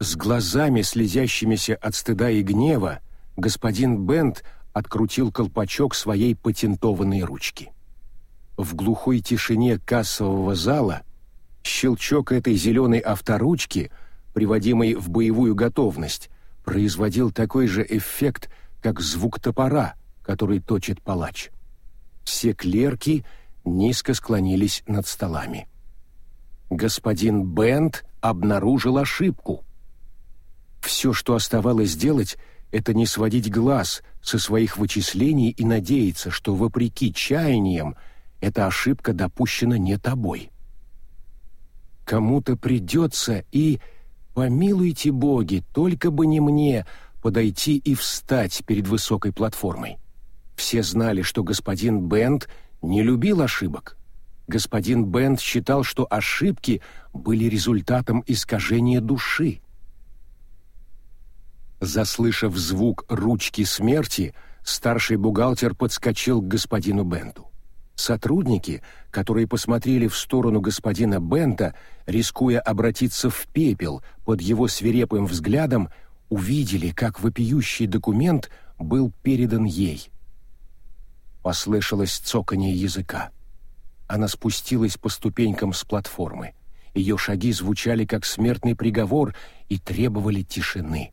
С глазами, слезящимися от стыда и гнева, господин Бент открутил колпачок своей патентованной ручки. В глухой тишине кассового зала щелчок этой зеленой авторучки, приводимой в боевую готовность, производил такой же эффект, как звук топора, который точит палач. Все клерки — низко склонились над столами. Господин Бент обнаружил ошибку. Все, что оставалось сделать, это не сводить глаз со своих вычислений и надеяться, что, вопреки чаяниям, эта ошибка допущена не тобой. Кому-то придется и, помилуйте боги, только бы не мне, подойти и встать перед высокой платформой. Все знали, что господин Бент — не любил ошибок. Господин Бент считал, что ошибки были результатом искажения души. Заслышав звук ручки смерти, старший бухгалтер подскочил к господину Бенту. Сотрудники, которые посмотрели в сторону господина Бента, рискуя обратиться в пепел под его свирепым взглядом, увидели, как вопиющий документ был передан ей. Послышалось цоканье языка. Она спустилась по ступенькам с платформы. Ее шаги звучали как смертный приговор и требовали тишины.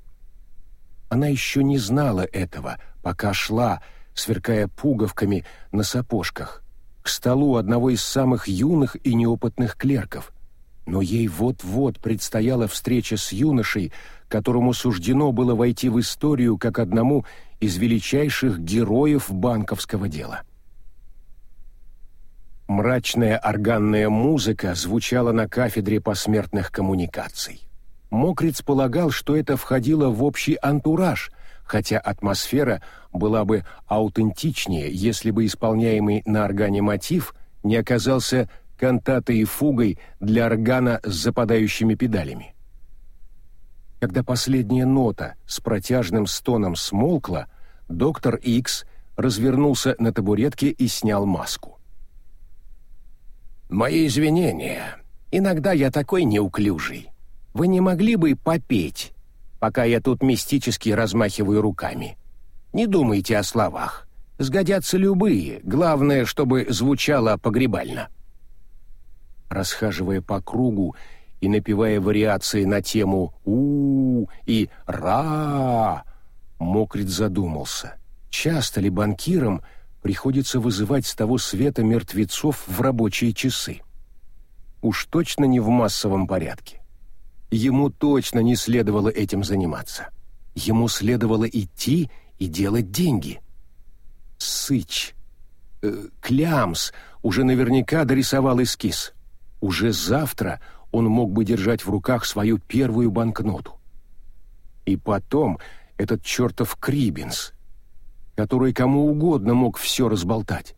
Она еще не знала этого, пока шла, сверкая пуговками на сапожках, к столу одного из самых юных и неопытных клерков. Но ей вот-вот предстояла встреча с юношей, которому суждено было войти в историю как одному из величайших героев банковского дела. Мрачная органная музыка звучала на кафедре посмертных коммуникаций. Мокриц полагал, что это входило в общий антураж, хотя атмосфера была бы аутентичнее, если бы исполняемый на органе мотив не оказался кантатой и фугой для органа с западающими педалями. Когда последняя нота с протяжным стоном смолкла, доктор Икс развернулся на табуретке и снял маску. Мои извинения. Иногда я такой неуклюжий. Вы не могли бы попеть, пока я тут мистически размахиваю руками? Не думайте о словах. Сгодятся любые, главное, чтобы звучало погребально. Расхаживая по кругу и напевая вариации на тему у, -у и «ра», Мокрит задумался, часто ли банкирам приходится вызывать с того света мертвецов в рабочие часы. Уж точно не в массовом порядке. Ему точно не следовало этим заниматься. Ему следовало идти и делать деньги. Сыч, э, Клямс уже наверняка дорисовал эскиз. Уже завтра он мог бы держать в руках свою первую банкноту. И потом этот чертов Крибинс, который кому угодно мог все разболтать.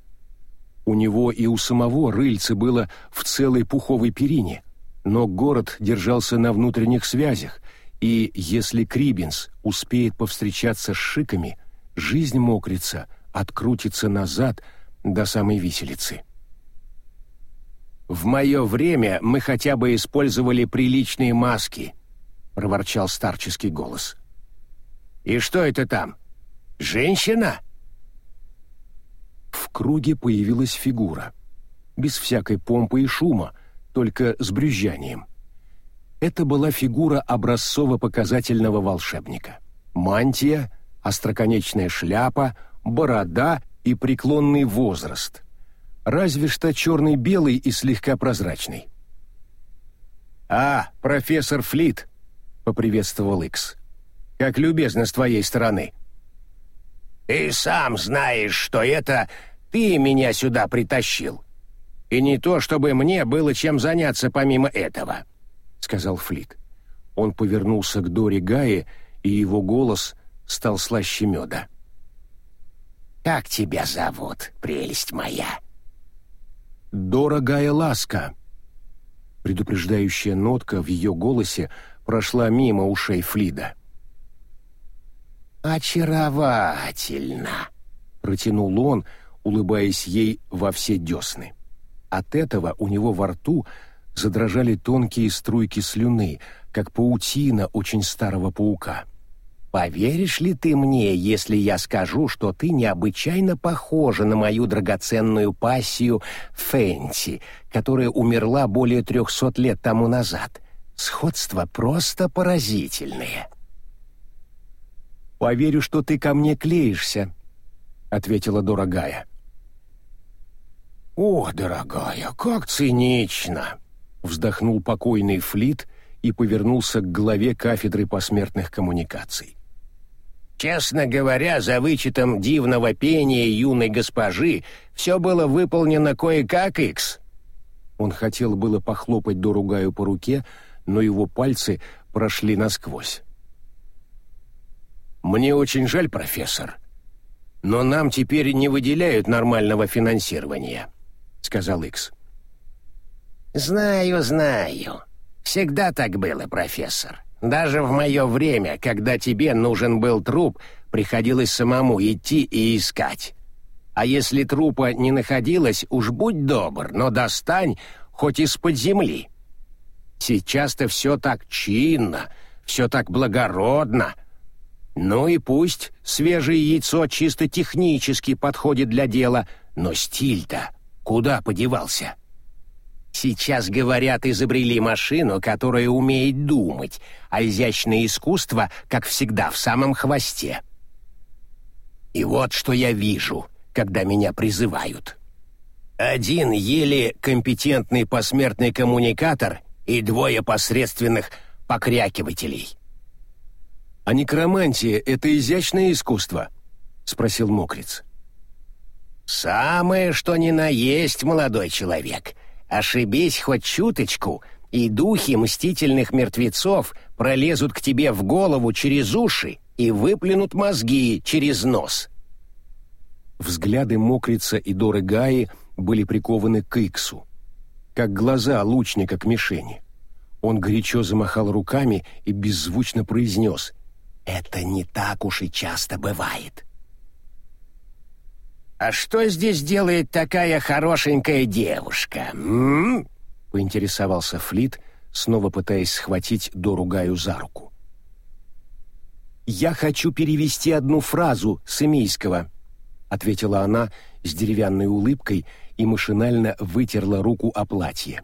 У него и у самого рыльце было в целой пуховой перине, но город держался на внутренних связях, и если Крибинс успеет повстречаться с шиками, жизнь мокрица открутится назад до самой виселицы. «В мое время мы хотя бы использовали приличные маски», — проворчал старческий голос. «И что это там? Женщина?» В круге появилась фигура. Без всякой помпы и шума, только с брюзжанием. Это была фигура образцово-показательного волшебника. Мантия, остроконечная шляпа, борода и преклонный возраст. Разве что черный-белый и слегка прозрачный. «А, профессор Флит!» — поприветствовал Икс. Как любезно с твоей стороны. Ты сам знаешь, что это ты меня сюда притащил. И не то, чтобы мне было чем заняться помимо этого, сказал Флит. Он повернулся к Дори Гае, и его голос стал слаще меда. «Как тебя зовут, прелесть моя?» «Дорогая ласка». Предупреждающая нотка в ее голосе прошла мимо ушей Флида. «Очаровательно!» — протянул он, улыбаясь ей во все десны. От этого у него во рту задрожали тонкие струйки слюны, как паутина очень старого паука. «Поверишь ли ты мне, если я скажу, что ты необычайно похожа на мою драгоценную пассию Фэнси, которая умерла более трехсот лет тому назад? Сходство просто поразительное!» «Поверю, что ты ко мне клеишься», — ответила дорогая. «О, дорогая, как цинично!» — вздохнул покойный Флит и повернулся к главе кафедры посмертных коммуникаций. «Честно говоря, за вычетом дивного пения юной госпожи все было выполнено кое-как, Икс». Он хотел было похлопать Доругаю по руке, но его пальцы прошли насквозь. «Мне очень жаль, профессор, но нам теперь не выделяют нормального финансирования», — сказал Икс. «Знаю, знаю. Всегда так было, профессор. Даже в мое время, когда тебе нужен был труп, приходилось самому идти и искать. А если трупа не находилось, уж будь добр, но достань хоть из-под земли. Сейчас-то все так чинно, все так благородно, ну и пусть свежее яйцо чисто технически подходит для дела, но стиль-то куда подевался? Сейчас, говорят, изобрели машину, которая умеет думать, а изящное искусство, как всегда, в самом хвосте. И вот что я вижу, когда меня призывают. Один еле компетентный посмертный коммуникатор и двое посредственных покрякивателей. «А некромантия — это изящное искусство?» — спросил Мокриц. «Самое, что ни на есть, молодой человек. Ошибись хоть чуточку, и духи мстительных мертвецов пролезут к тебе в голову через уши и выплюнут мозги через нос». Взгляды Мокрица и Доры Гаи были прикованы к Иксу, как глаза лучника к мишени. Он горячо замахал руками и беззвучно произнес — это не так уж и часто бывает. «А что здесь делает такая хорошенькая девушка?» м поинтересовался Флит, снова пытаясь схватить Дору Гаю за руку. «Я хочу перевести одну фразу с эмийского», — ответила она с деревянной улыбкой и машинально вытерла руку о платье.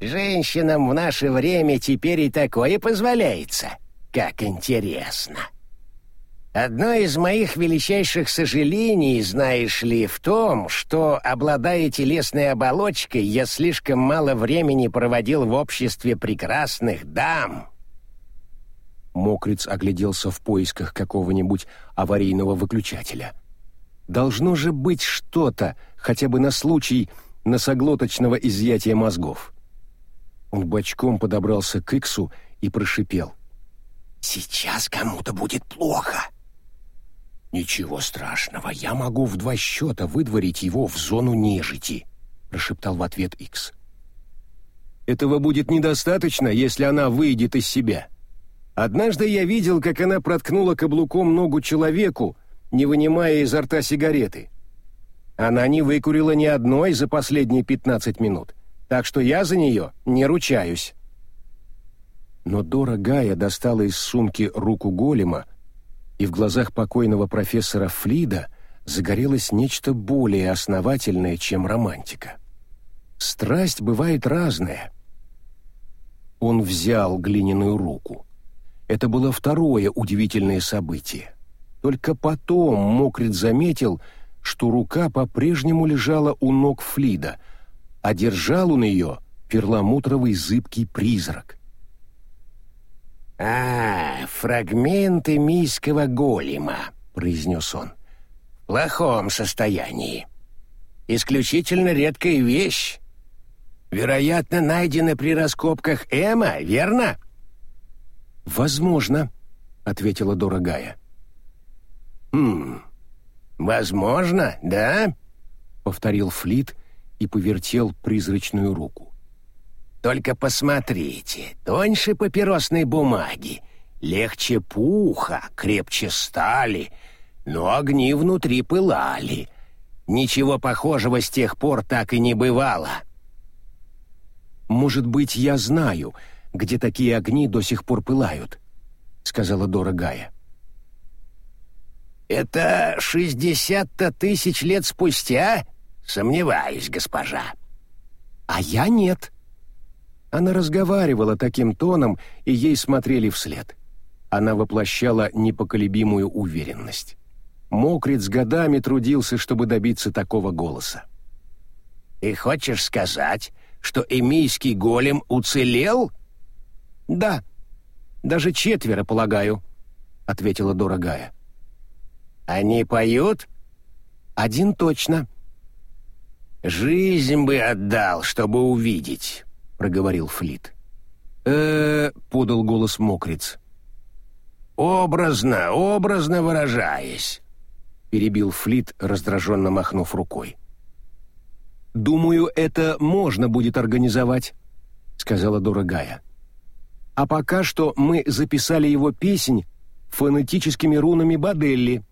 «Женщинам в наше время теперь и такое позволяется. Как интересно!» Одно из моих величайших сожалений, знаешь ли, в том, что, обладая телесной оболочкой, я слишком мало времени проводил в обществе прекрасных дам. Мокриц огляделся в поисках какого-нибудь аварийного выключателя. Должно же быть что-то, хотя бы на случай носоглоточного изъятия мозгов. Он бочком подобрался к Иксу и прошипел. «Сейчас кому-то будет плохо!» «Ничего страшного, я могу в два счета выдворить его в зону нежити», — прошептал в ответ Икс. «Этого будет недостаточно, если она выйдет из себя. Однажды я видел, как она проткнула каблуком ногу человеку, не вынимая изо рта сигареты. Она не выкурила ни одной за последние пятнадцать минут, так что я за нее не ручаюсь». Но Дора Гая достала из сумки руку голема, и в глазах покойного профессора Флида загорелось нечто более основательное, чем романтика. Страсть бывает разная. Он взял глиняную руку. Это было второе удивительное событие. Только потом Мокрит заметил, что рука по-прежнему лежала у ног Флида, а держал он ее перламутровый зыбкий призрак. «А, фрагменты мийского голема», — произнес он. «В плохом состоянии. Исключительно редкая вещь. Вероятно, найдена при раскопках Эма, верно?» «Возможно», — ответила дорогая. «Хм, возможно, да?» — повторил Флит и повертел призрачную руку. Только посмотрите, тоньше папиросной бумаги, легче пуха, крепче стали, но огни внутри пылали. Ничего похожего с тех пор так и не бывало. «Может быть, я знаю, где такие огни до сих пор пылают», — сказала Дора Гая. «Это шестьдесят-то тысяч лет спустя? Сомневаюсь, госпожа». «А я нет», она разговаривала таким тоном, и ей смотрели вслед. Она воплощала непоколебимую уверенность. Мокрит с годами трудился, чтобы добиться такого голоса. «Ты хочешь сказать, что эмийский голем уцелел?» «Да, даже четверо, полагаю», — ответила дорогая. «Они поют?» «Один точно». «Жизнь бы отдал, чтобы увидеть» проговорил Флит. э подал голос Мокриц. «Образно, образно выражаясь», — перебил Флит, раздраженно махнув рукой. «Думаю, это можно будет организовать», — сказала дорогая. «А пока что мы записали его песнь фонетическими рунами Баделли».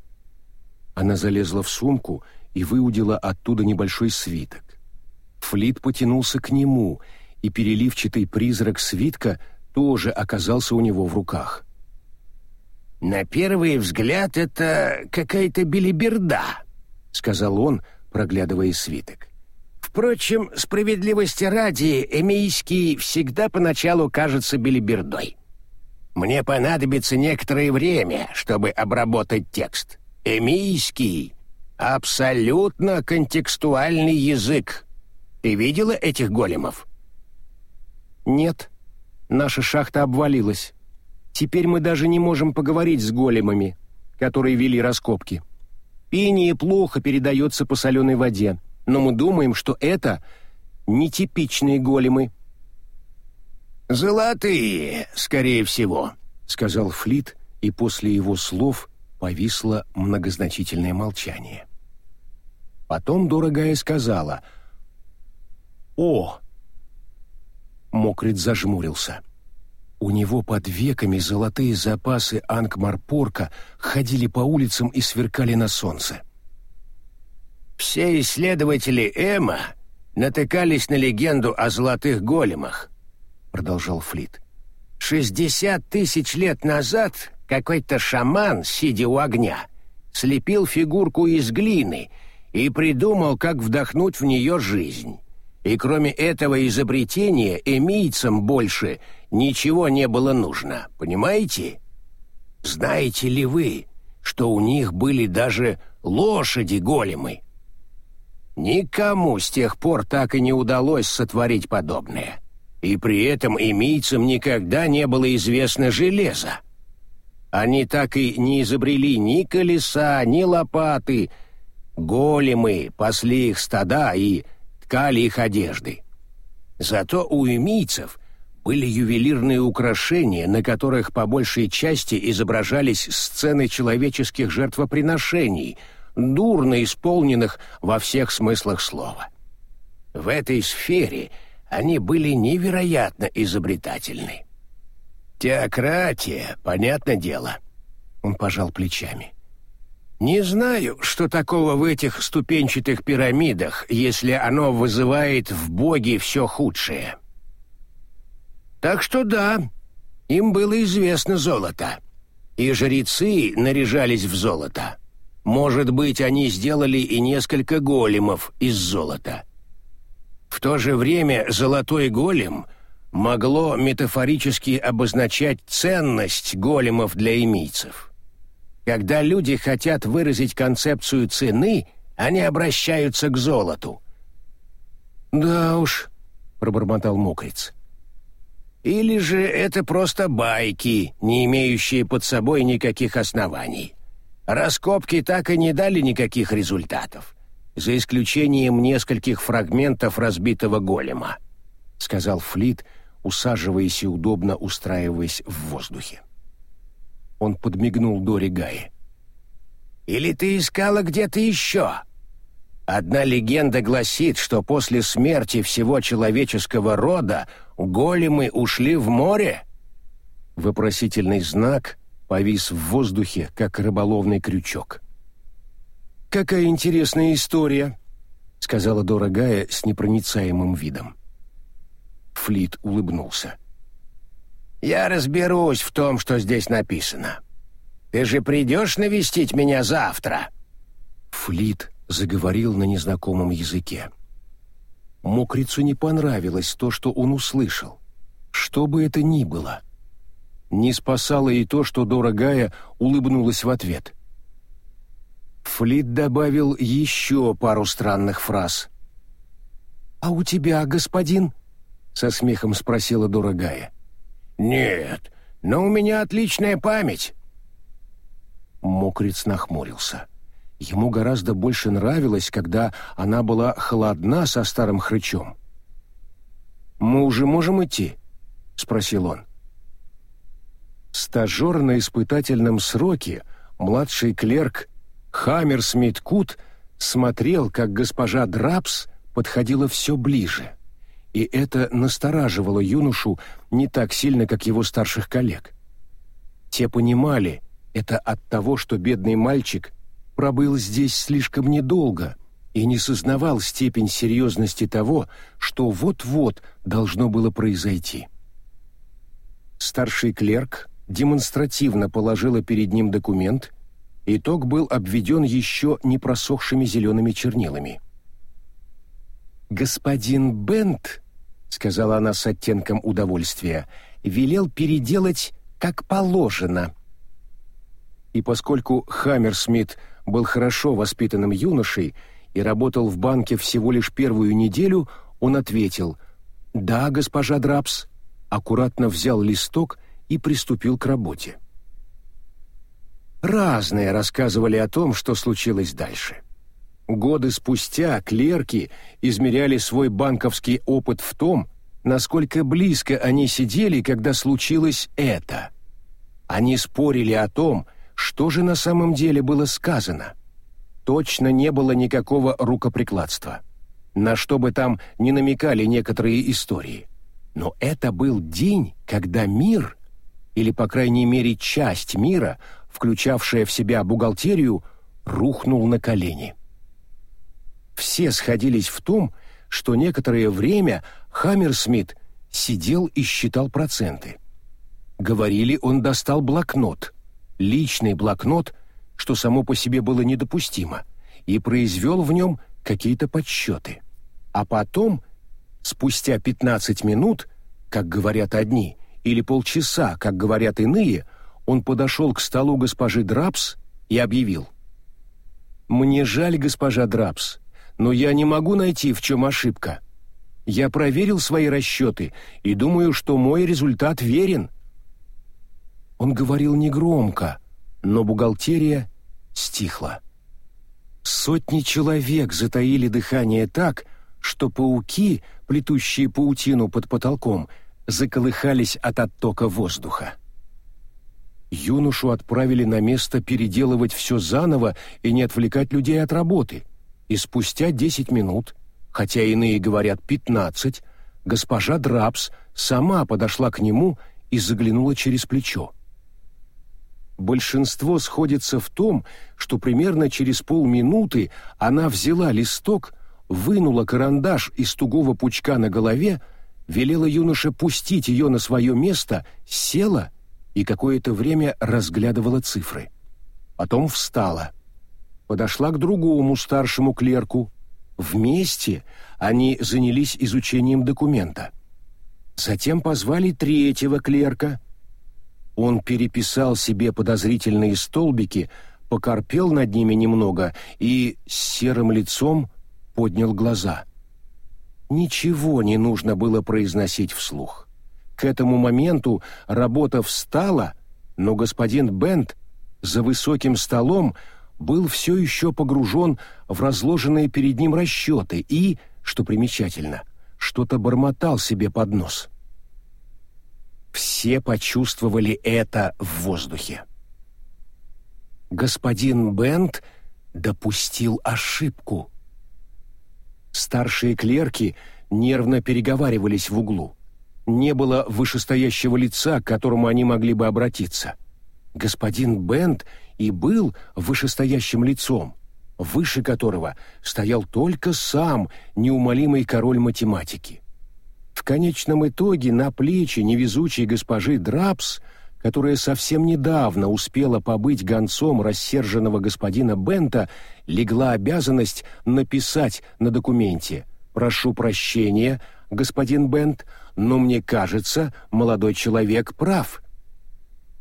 Она залезла в сумку и выудила оттуда небольшой свиток. Флит потянулся к нему — и переливчатый призрак свитка тоже оказался у него в руках. «На первый взгляд это какая-то белиберда», — сказал он, проглядывая свиток. «Впрочем, справедливости ради, эмейский всегда поначалу кажется белибердой. Мне понадобится некоторое время, чтобы обработать текст. Эмийский — абсолютно контекстуальный язык. Ты видела этих големов?» «Нет, наша шахта обвалилась. Теперь мы даже не можем поговорить с големами, которые вели раскопки. Пение плохо передается по соленой воде, но мы думаем, что это нетипичные големы». «Золотые, скорее всего», — сказал Флит, и после его слов повисло многозначительное молчание. Потом дорогая сказала «О, Мокрит зажмурился. У него под веками золотые запасы Ангмарпорка ходили по улицам и сверкали на солнце. Все исследователи Эма натыкались на легенду о золотых големах, продолжал Флит. Шестьдесят тысяч лет назад какой-то шаман, сидя у огня, слепил фигурку из глины и придумал, как вдохнуть в нее жизнь. И кроме этого изобретения эмийцам больше ничего не было нужно, понимаете? Знаете ли вы, что у них были даже лошади-големы? Никому с тех пор так и не удалось сотворить подобное. И при этом эмийцам никогда не было известно железо. Они так и не изобрели ни колеса, ни лопаты. Големы пасли их стада и ткали их одежды. Зато у эмийцев были ювелирные украшения, на которых по большей части изображались сцены человеческих жертвоприношений, дурно исполненных во всех смыслах слова. В этой сфере они были невероятно изобретательны. Теократия, понятное дело. Он пожал плечами. Не знаю, что такого в этих ступенчатых пирамидах, если оно вызывает в боге все худшее. Так что да, им было известно золото, и жрецы наряжались в золото. Может быть, они сделали и несколько големов из золота. В то же время золотой голем — могло метафорически обозначать ценность големов для эмийцев. Когда люди хотят выразить концепцию цены, они обращаются к золоту. «Да уж», — пробормотал мокриц. «Или же это просто байки, не имеющие под собой никаких оснований. Раскопки так и не дали никаких результатов, за исключением нескольких фрагментов разбитого голема», — сказал Флит, — усаживаясь и удобно устраиваясь в воздухе. Он подмигнул Дори Гае. «Или ты искала где-то еще? Одна легенда гласит, что после смерти всего человеческого рода големы ушли в море?» Вопросительный знак повис в воздухе, как рыболовный крючок. «Какая интересная история», — сказала дорогая с непроницаемым видом. Флит улыбнулся. «Я разберусь в том, что здесь написано. Ты же придешь навестить меня завтра?» Флит заговорил на незнакомом языке. Мокрицу не понравилось то, что он услышал. Что бы это ни было. Не спасало и то, что дорогая улыбнулась в ответ. Флит добавил еще пару странных фраз. «А у тебя, господин?» со смехом спросила дорогая. Нет, но у меня отличная память. Мокриц нахмурился. Ему гораздо больше нравилось, когда она была холодна со старым хрычом. «Мы уже можем идти?» — спросил он. Стажер на испытательном сроке, младший клерк Хаммерсмит Кут, смотрел, как госпожа Драпс подходила все ближе и это настораживало юношу не так сильно, как его старших коллег. Те понимали, это от того, что бедный мальчик пробыл здесь слишком недолго и не сознавал степень серьезности того, что вот-вот должно было произойти. Старший клерк демонстративно положила перед ним документ, итог был обведен еще не просохшими зелеными чернилами. «Господин Бент», — сказала она с оттенком удовольствия, — «велел переделать как положено». И поскольку Хаммерсмит был хорошо воспитанным юношей и работал в банке всего лишь первую неделю, он ответил «Да, госпожа Драпс», аккуратно взял листок и приступил к работе. Разные рассказывали о том, что случилось дальше. Годы спустя клерки измеряли свой банковский опыт в том, насколько близко они сидели, когда случилось это. Они спорили о том, что же на самом деле было сказано. Точно не было никакого рукоприкладства. На что бы там ни намекали некоторые истории. Но это был день, когда мир, или, по крайней мере, часть мира, включавшая в себя бухгалтерию, рухнул на колени. Все сходились в том, что некоторое время Хаммерсмит сидел и считал проценты. Говорили, он достал блокнот, личный блокнот, что само по себе было недопустимо, и произвел в нем какие-то подсчеты. А потом, спустя 15 минут, как говорят одни, или полчаса, как говорят иные, он подошел к столу госпожи Драпс и объявил. «Мне жаль, госпожа Драпс, но я не могу найти, в чем ошибка. Я проверил свои расчеты и думаю, что мой результат верен». Он говорил негромко, но бухгалтерия стихла. Сотни человек затаили дыхание так, что пауки, плетущие паутину под потолком, заколыхались от оттока воздуха. Юношу отправили на место переделывать все заново и не отвлекать людей от работы. И спустя десять минут, хотя иные говорят пятнадцать, госпожа Драпс сама подошла к нему и заглянула через плечо. Большинство сходится в том, что примерно через полминуты она взяла листок, вынула карандаш из тугого пучка на голове, велела юноше пустить ее на свое место, села и какое-то время разглядывала цифры. Потом встала. Подошла к другому старшему клерку. Вместе они занялись изучением документа. Затем позвали третьего клерка — он переписал себе подозрительные столбики, покорпел над ними немного и с серым лицом поднял глаза. Ничего не нужно было произносить вслух. К этому моменту работа встала, но господин Бент за высоким столом был все еще погружен в разложенные перед ним расчеты и, что примечательно, что-то бормотал себе под нос. — все почувствовали это в воздухе. Господин Бент допустил ошибку. Старшие клерки нервно переговаривались в углу. Не было вышестоящего лица, к которому они могли бы обратиться. Господин Бент и был вышестоящим лицом, выше которого стоял только сам неумолимый король математики. В конечном итоге на плечи невезучей госпожи Драпс, которая совсем недавно успела побыть гонцом рассерженного господина Бента, легла обязанность написать на документе «Прошу прощения, господин Бент, но мне кажется, молодой человек прав».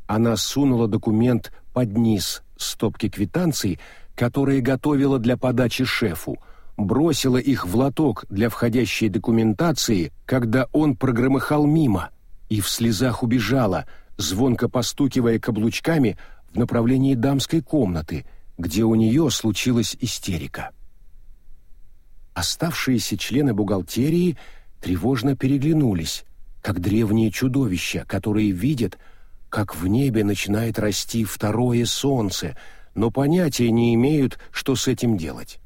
Она сунула документ под низ стопки квитанций, которые готовила для подачи шефу, бросила их в лоток для входящей документации, когда он прогромыхал мимо, и в слезах убежала, звонко постукивая каблучками в направлении дамской комнаты, где у нее случилась истерика. Оставшиеся члены бухгалтерии тревожно переглянулись, как древние чудовища, которые видят, как в небе начинает расти второе солнце, но понятия не имеют, что с этим делать.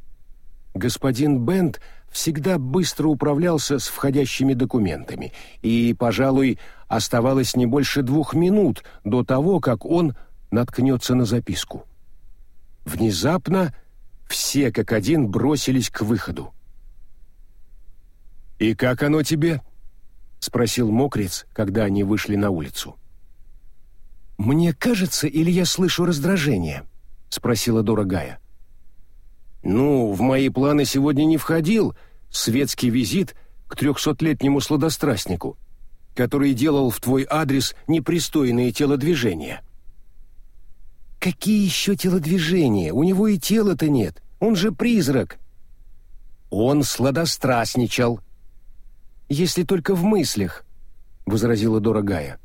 Господин Бент всегда быстро управлялся с входящими документами, и, пожалуй, оставалось не больше двух минут до того, как он наткнется на записку. Внезапно все как один бросились к выходу. «И как оно тебе?» — спросил Мокриц, когда они вышли на улицу. «Мне кажется, или я слышу раздражение?» — спросила дорогая. Ну, в мои планы сегодня не входил светский визит к трехсотлетнему сладострастнику, который делал в твой адрес непристойные телодвижения. Какие еще телодвижения? У него и тела-то нет. Он же призрак. Он сладострастничал. Если только в мыслях, — возразила дорогая.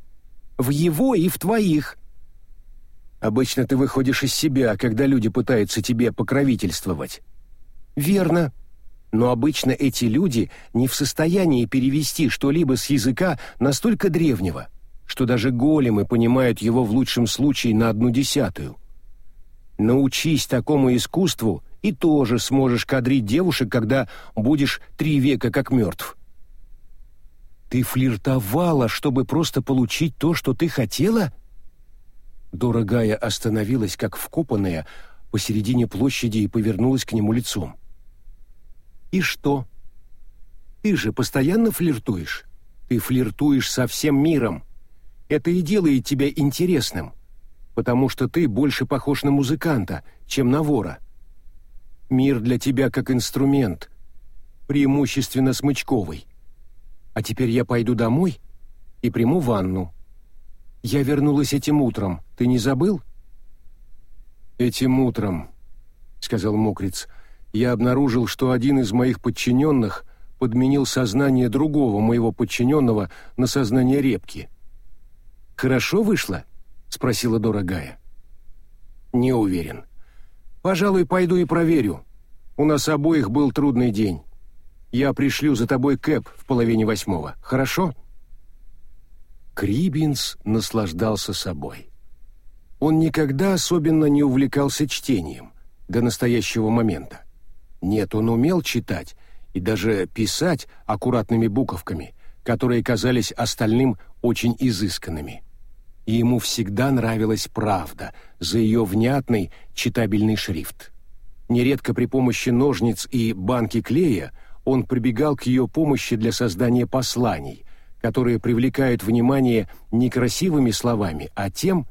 В его и в твоих. Обычно ты выходишь из себя, когда люди пытаются тебе покровительствовать. Верно. Но обычно эти люди не в состоянии перевести что-либо с языка настолько древнего, что даже големы понимают его в лучшем случае на одну десятую. Научись такому искусству, и тоже сможешь кадрить девушек, когда будешь три века как мертв. Ты флиртовала, чтобы просто получить то, что ты хотела — Дорогая остановилась, как вкопанная, посередине площади и повернулась к нему лицом. И что? Ты же постоянно флиртуешь. Ты флиртуешь со всем миром. Это и делает тебя интересным, потому что ты больше похож на музыканта, чем на вора. Мир для тебя как инструмент, преимущественно смычковый. А теперь я пойду домой и приму ванну. Я вернулась этим утром. Ты не забыл? Этим утром, сказал Мокриц, я обнаружил, что один из моих подчиненных подменил сознание другого моего подчиненного на сознание репки. Хорошо вышло? спросила дорогая. Не уверен. Пожалуй, пойду и проверю. У нас обоих был трудный день. Я пришлю за тобой кэп в половине восьмого. Хорошо? Крибинс наслаждался собой. Он никогда особенно не увлекался чтением до настоящего момента. Нет, он умел читать и даже писать аккуратными буковками, которые казались остальным очень изысканными. И ему всегда нравилась правда за ее внятный читабельный шрифт. Нередко при помощи ножниц и банки клея он прибегал к ее помощи для создания посланий, которые привлекают внимание не красивыми словами, а тем,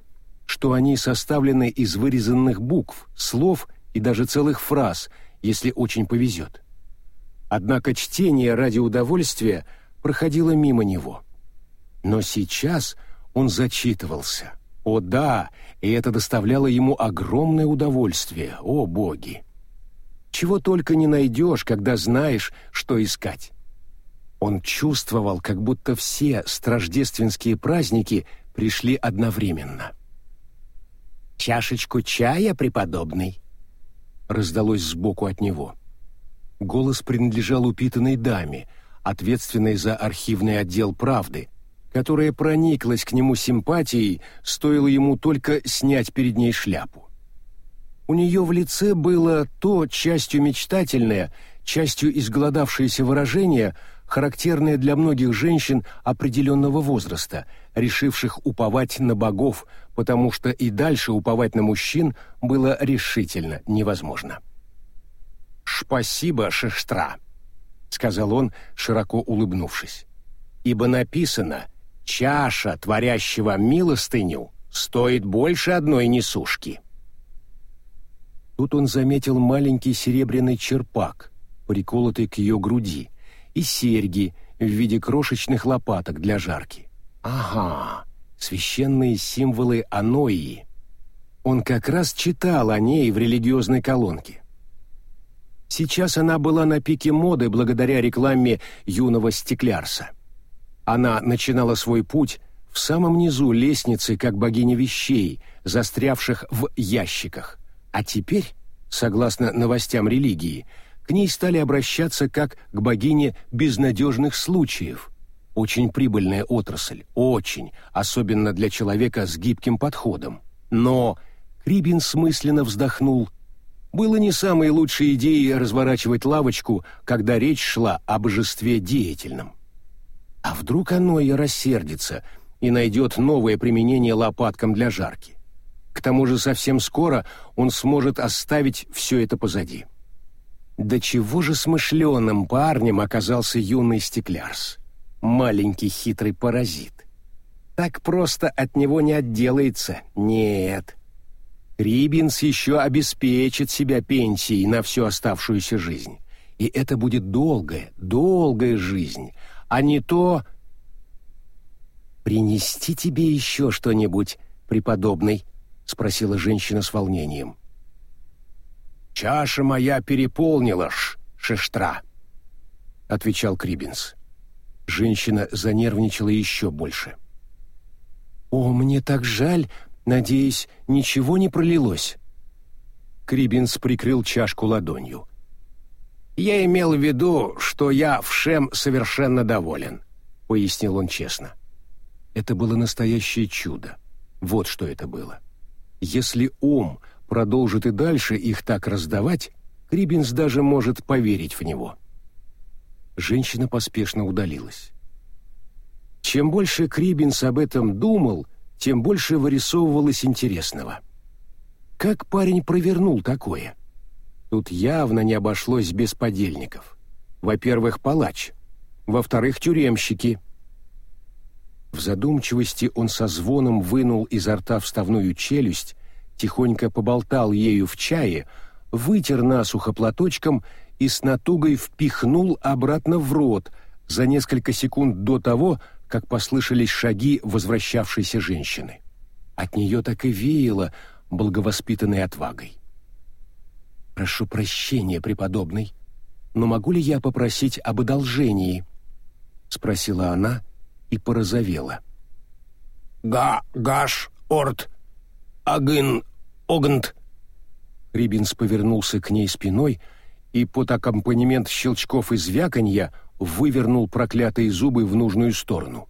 что они составлены из вырезанных букв, слов и даже целых фраз, если очень повезет. Однако чтение ради удовольствия проходило мимо него. Но сейчас он зачитывался. О да, и это доставляло ему огромное удовольствие, о боги! Чего только не найдешь, когда знаешь, что искать. Он чувствовал, как будто все страждественские праздники пришли одновременно. «Чашечку чая, преподобный?» раздалось сбоку от него. Голос принадлежал упитанной даме, ответственной за архивный отдел «Правды», которая прониклась к нему симпатией, стоило ему только снять перед ней шляпу. У нее в лице было то частью мечтательное, частью изголодавшееся выражение, характерное для многих женщин определенного возраста, решивших уповать на богов, потому что и дальше уповать на мужчин было решительно невозможно. «Спасибо, Шештра», — сказал он, широко улыбнувшись, «ибо написано, чаша, творящего милостыню, стоит больше одной несушки». Тут он заметил маленький серебряный черпак, приколотый к ее груди, и серьги в виде крошечных лопаток для жарки. Ага, священные символы Аноии. Он как раз читал о ней в религиозной колонке. Сейчас она была на пике моды благодаря рекламе юного стеклярса. Она начинала свой путь в самом низу лестницы, как богиня вещей, застрявших в ящиках. А теперь, согласно новостям религии, к ней стали обращаться как к богине безнадежных случаев. Очень прибыльная отрасль, очень, особенно для человека с гибким подходом. Но Крибин смысленно вздохнул. Было не самой лучшей идеей разворачивать лавочку, когда речь шла об божестве деятельном. А вдруг оно и рассердится и найдет новое применение лопаткам для жарки? К тому же совсем скоро он сможет оставить все это позади. До чего же смышленым парнем оказался юный стеклярс? Маленький хитрый паразит. Так просто от него не отделается, нет. Рибинс еще обеспечит себя пенсией на всю оставшуюся жизнь. И это будет долгая, долгая жизнь, а не то... «Принести тебе еще что-нибудь, преподобный?» — спросила женщина с волнением. «Чаша моя переполнилась, шештра», — отвечал Крибинс. Женщина занервничала еще больше. «О, мне так жаль. Надеюсь, ничего не пролилось». Крибинс прикрыл чашку ладонью. «Я имел в виду, что я всем совершенно доволен», — пояснил он честно. Это было настоящее чудо. Вот что это было. Если ум продолжит и дальше их так раздавать, Крибинс даже может поверить в него. Женщина поспешно удалилась. Чем больше Крибинс об этом думал, тем больше вырисовывалось интересного. Как парень провернул такое? Тут явно не обошлось без подельников. Во-первых, палач. Во-вторых, тюремщики. В задумчивости он со звоном вынул изо рта вставную челюсть, тихонько поболтал ею в чае, вытер насухо платочком и с натугой впихнул обратно в рот за несколько секунд до того, как послышались шаги возвращавшейся женщины. От нее так и веяло благовоспитанной отвагой. «Прошу прощения, преподобный, но могу ли я попросить об одолжении?» — спросила она и порозовела. «Га, гаш, орт, агын, огнт». Рибинс повернулся к ней спиной и под аккомпанемент щелчков и звяканья вывернул проклятые зубы в нужную сторону.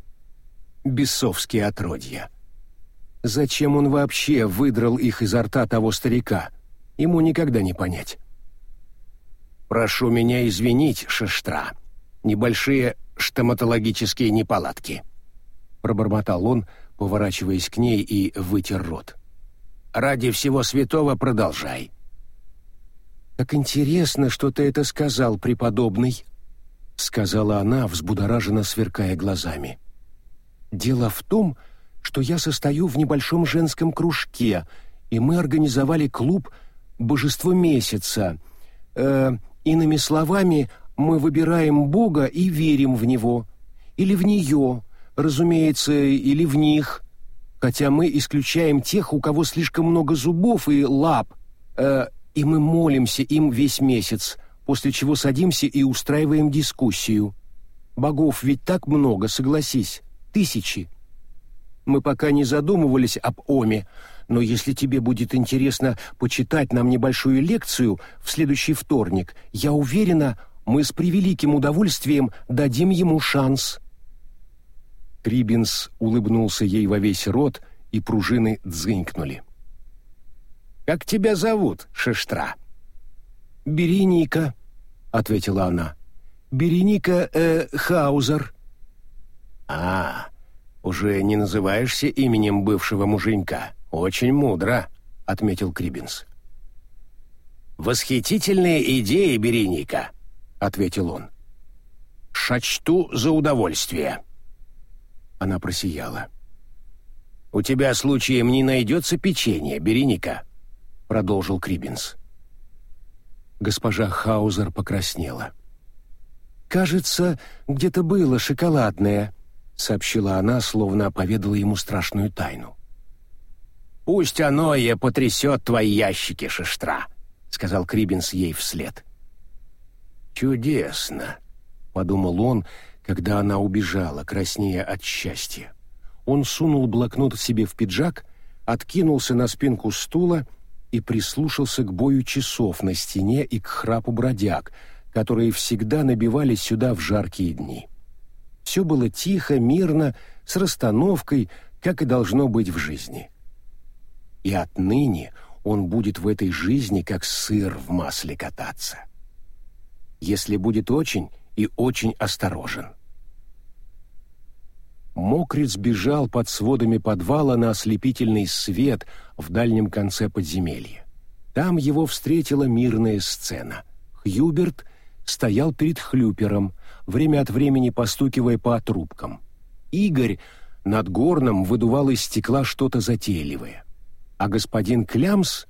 Бесовские отродья. Зачем он вообще выдрал их изо рта того старика? Ему никогда не понять. «Прошу меня извинить, Шештра. Небольшие штоматологические неполадки», — пробормотал он, поворачиваясь к ней и вытер рот. «Ради всего святого продолжай». «Как интересно, что ты это сказал, преподобный», — сказала она, взбудораженно сверкая глазами. «Дело в том, что я состою в небольшом женском кружке, и мы организовали клуб «Божество месяца». Э, иными словами, мы выбираем Бога и верим в Него. Или в нее, разумеется, или в них. Хотя мы исключаем тех, у кого слишком много зубов и лап, э, и мы молимся им весь месяц, после чего садимся и устраиваем дискуссию. Богов ведь так много, согласись, тысячи. Мы пока не задумывались об Оме, но если тебе будет интересно почитать нам небольшую лекцию в следующий вторник, я уверена, мы с превеликим удовольствием дадим ему шанс». Трибинс улыбнулся ей во весь рот, и пружины дзынькнули. «Как тебя зовут, Шештра?» «Береника», — ответила она. «Береника э, Хаузер». «А, уже не называешься именем бывшего муженька. Очень мудро», — отметил Крибинс. «Восхитительная идея, Береника», — ответил он. «Шачту за удовольствие». Она просияла. «У тебя случаем не найдется печенье, Береника?» — продолжил Крибинс. Госпожа Хаузер покраснела. «Кажется, где-то было шоколадное», — сообщила она, словно поведала ему страшную тайну. «Пусть оно и потрясет твои ящики, шештра», — сказал Крибинс ей вслед. «Чудесно», — подумал он, когда она убежала, краснея от счастья. Он сунул блокнот себе в пиджак, откинулся на спинку стула и прислушался к бою часов на стене и к храпу бродяг, которые всегда набивались сюда в жаркие дни. Все было тихо, мирно, с расстановкой, как и должно быть в жизни. И отныне он будет в этой жизни как сыр в масле кататься. Если будет очень и очень осторожен. Мокриц бежал под сводами подвала на ослепительный свет в дальнем конце подземелья. Там его встретила мирная сцена. Хьюберт стоял перед хлюпером, время от времени постукивая по трубкам. Игорь над горном выдувал из стекла что-то затейливое. А господин Клямс,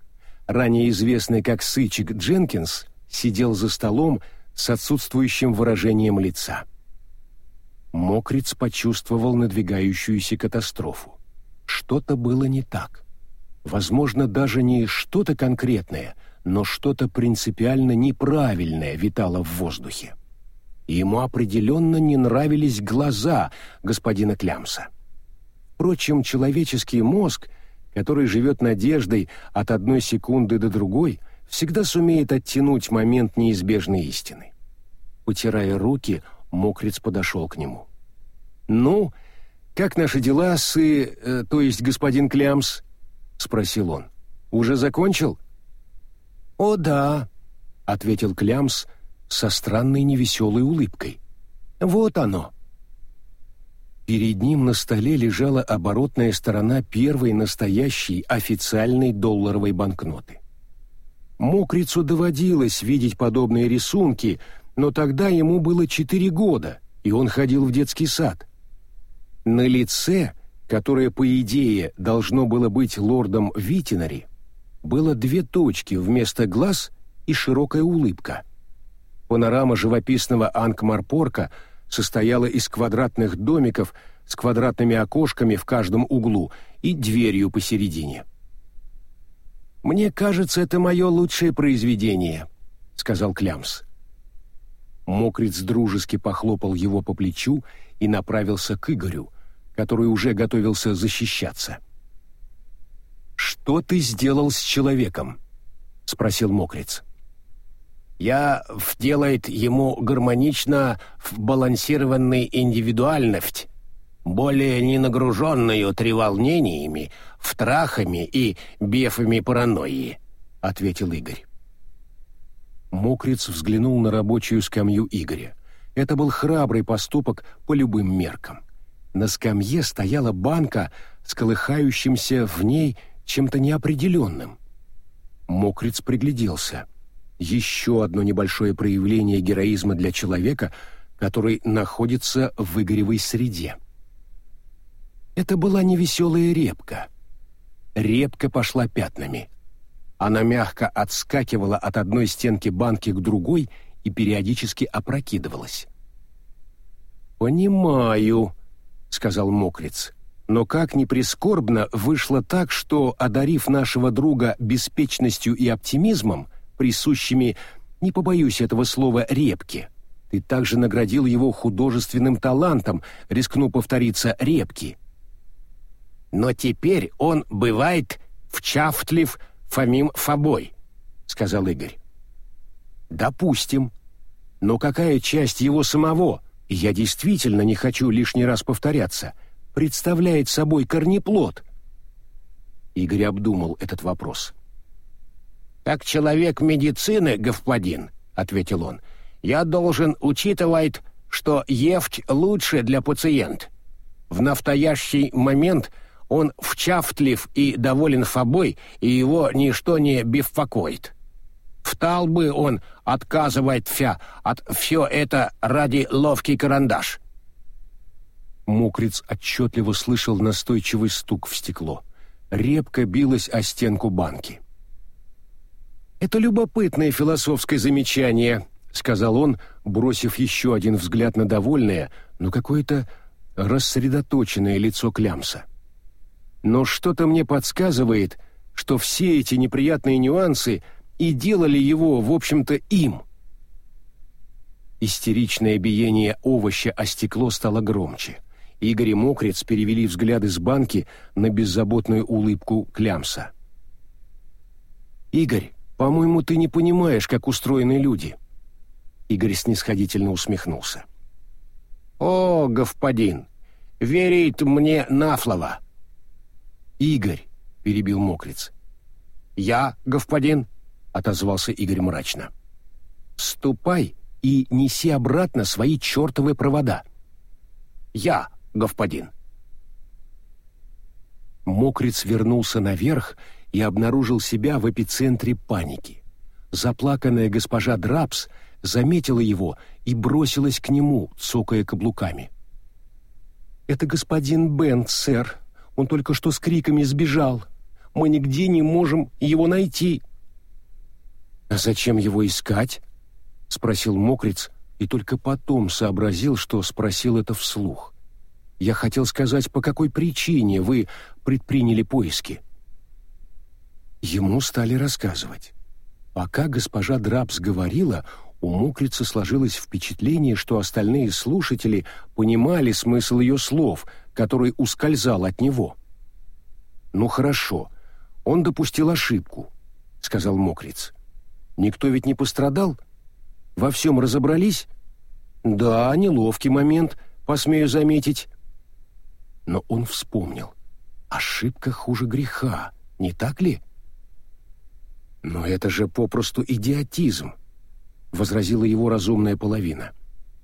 ранее известный как Сычик Дженкинс, сидел за столом с отсутствующим выражением лица. Мокриц почувствовал надвигающуюся катастрофу. Что-то было не так. Возможно, даже не что-то конкретное, но что-то принципиально неправильное витало в воздухе. ему определенно не нравились глаза господина Клямса. Впрочем, человеческий мозг, который живет надеждой от одной секунды до другой, всегда сумеет оттянуть момент неизбежной истины. Утирая руки, Мокриц подошел к нему. «Ну, как наши дела с... Э, то есть господин Клямс?» — спросил он. «Уже закончил?» «О, да», — ответил Клямс со странной невеселой улыбкой. «Вот оно». Перед ним на столе лежала оборотная сторона первой настоящей официальной долларовой банкноты. Мокрицу доводилось видеть подобные рисунки — но тогда ему было четыре года, и он ходил в детский сад. На лице, которое, по идее, должно было быть лордом Витинари, было две точки вместо глаз и широкая улыбка. Панорама живописного Анкмарпорка состояла из квадратных домиков с квадратными окошками в каждом углу и дверью посередине. «Мне кажется, это мое лучшее произведение», — сказал Клямс. Мокриц дружески похлопал его по плечу и направился к Игорю, который уже готовился защищаться. «Что ты сделал с человеком?» — спросил Мокриц. «Я вделает ему гармонично вбалансированный индивидуальность, более не нагруженную треволнениями, втрахами и бефами паранойи», — ответил Игорь. Мокриц взглянул на рабочую скамью Игоря. Это был храбрый поступок по любым меркам. На скамье стояла банка с колыхающимся в ней чем-то неопределенным. Мокриц пригляделся. Еще одно небольшое проявление героизма для человека, который находится в Игоревой среде. Это была невеселая репка. Репка пошла пятнами. Она мягко отскакивала от одной стенки банки к другой и периодически опрокидывалась. «Понимаю», — сказал Мокриц. «Но как ни прискорбно, вышло так, что, одарив нашего друга беспечностью и оптимизмом, присущими, не побоюсь этого слова, репки, ты также наградил его художественным талантом, рискну повториться, репки». «Но теперь он бывает вчафтлив Фомим Фобой», — сказал Игорь. «Допустим. Но какая часть его самого, я действительно не хочу лишний раз повторяться, представляет собой корнеплод?» Игорь обдумал этот вопрос. «Как человек медицины, господин», — ответил он, — «я должен учитывать, что ефть лучше для пациент. В настоящий момент — он вчафтлив и доволен собой, и его ничто не беспокоит. Втал бы он отказывать вся от все это ради ловкий карандаш. Мокриц отчетливо слышал настойчивый стук в стекло. Репка билась о стенку банки. «Это любопытное философское замечание», — сказал он, бросив еще один взгляд на довольное, но какое-то рассредоточенное лицо Клямса но что-то мне подсказывает, что все эти неприятные нюансы и делали его, в общем-то, им. Истеричное биение овоща о стекло стало громче. Игорь и Мокрец перевели взгляды с банки на беззаботную улыбку Клямса. «Игорь, по-моему, ты не понимаешь, как устроены люди». Игорь снисходительно усмехнулся. «О, господин, верит мне на слово. «Игорь», — перебил Мокриц. «Я, господин», — отозвался Игорь мрачно. «Ступай и неси обратно свои чертовы провода». «Я, господин». Мокриц вернулся наверх и обнаружил себя в эпицентре паники. Заплаканная госпожа Драпс заметила его и бросилась к нему, цокая каблуками. «Это господин Бент, сэр», он только что с криками сбежал. Мы нигде не можем его найти». «А зачем его искать?» — спросил Мокриц, и только потом сообразил, что спросил это вслух. «Я хотел сказать, по какой причине вы предприняли поиски». Ему стали рассказывать. Пока госпожа Драпс говорила, у Мокрица сложилось впечатление, что остальные слушатели понимали смысл ее слов — который ускользал от него. «Ну хорошо, он допустил ошибку», — сказал Мокриц. «Никто ведь не пострадал? Во всем разобрались?» «Да, неловкий момент, посмею заметить». Но он вспомнил. «Ошибка хуже греха, не так ли?» «Но это же попросту идиотизм», — возразила его разумная половина.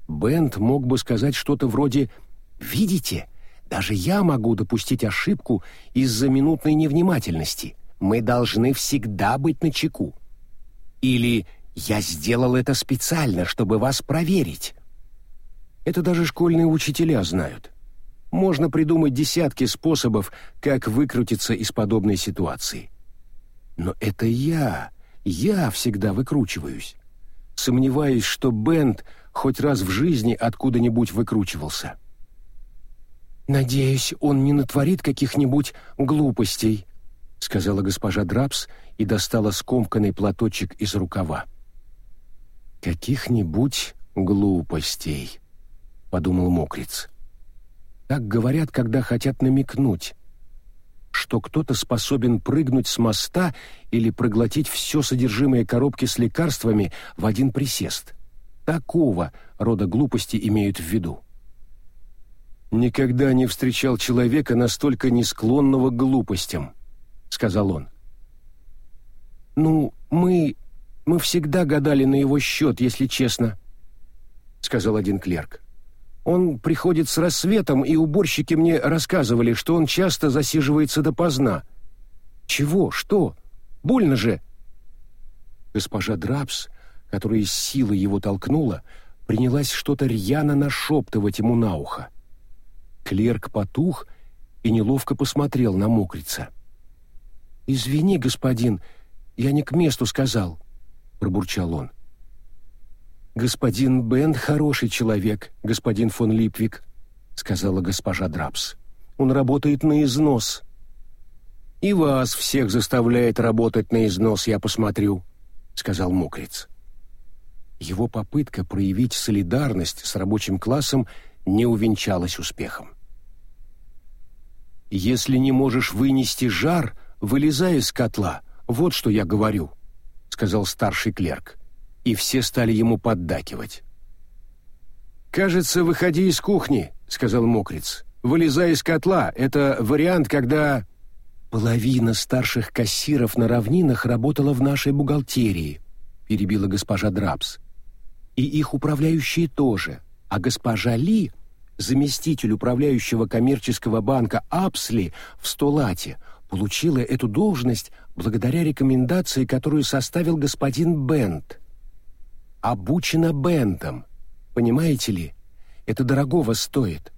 Бент мог бы сказать что-то вроде «Видите, даже я могу допустить ошибку из-за минутной невнимательности. Мы должны всегда быть начеку. Или Я сделал это специально, чтобы вас проверить. Это даже школьные учителя знают. Можно придумать десятки способов, как выкрутиться из подобной ситуации. Но это я, я всегда выкручиваюсь. Сомневаюсь, что Бенд хоть раз в жизни откуда-нибудь выкручивался. «Надеюсь, он не натворит каких-нибудь глупостей», — сказала госпожа Драпс и достала скомканный платочек из рукава. «Каких-нибудь глупостей», — подумал Мокриц. Так говорят, когда хотят намекнуть, что кто-то способен прыгнуть с моста или проглотить все содержимое коробки с лекарствами в один присест. Такого рода глупости имеют в виду. «Никогда не встречал человека, настолько не склонного к глупостям», — сказал он. «Ну, мы... мы всегда гадали на его счет, если честно», — сказал один клерк. Он приходит с рассветом, и уборщики мне рассказывали, что он часто засиживается допоздна. Чего? Что? Больно же!» Госпожа Драпс, которая с силой его толкнула, принялась что-то рьяно нашептывать ему на ухо. Клерк потух и неловко посмотрел на мокрица. «Извини, господин, я не к месту сказал», — пробурчал он. «Господин Бенд хороший человек, господин фон Липвик», — сказала госпожа Драпс. «Он работает на износ». «И вас всех заставляет работать на износ, я посмотрю», — сказал Мокриц. Его попытка проявить солидарность с рабочим классом не увенчалась успехом. «Если не можешь вынести жар, вылезай из котла, вот что я говорю», — сказал старший клерк и все стали ему поддакивать. «Кажется, выходи из кухни», — сказал Мокриц. «Вылезай из котла. Это вариант, когда...» «Половина старших кассиров на равнинах работала в нашей бухгалтерии», — перебила госпожа Драбс. «И их управляющие тоже. А госпожа Ли, заместитель управляющего коммерческого банка Апсли в Столате, получила эту должность благодаря рекомендации, которую составил господин Бент обучена Бентом. Понимаете ли? Это дорогого стоит.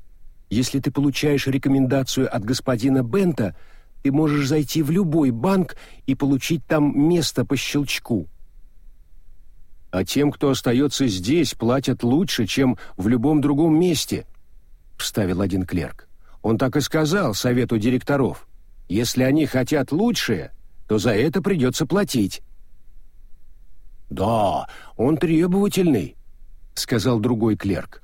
Если ты получаешь рекомендацию от господина Бента, ты можешь зайти в любой банк и получить там место по щелчку. А тем, кто остается здесь, платят лучше, чем в любом другом месте, вставил один клерк. Он так и сказал совету директоров. Если они хотят лучшее, то за это придется платить. «Да, он требовательный», — сказал другой клерк.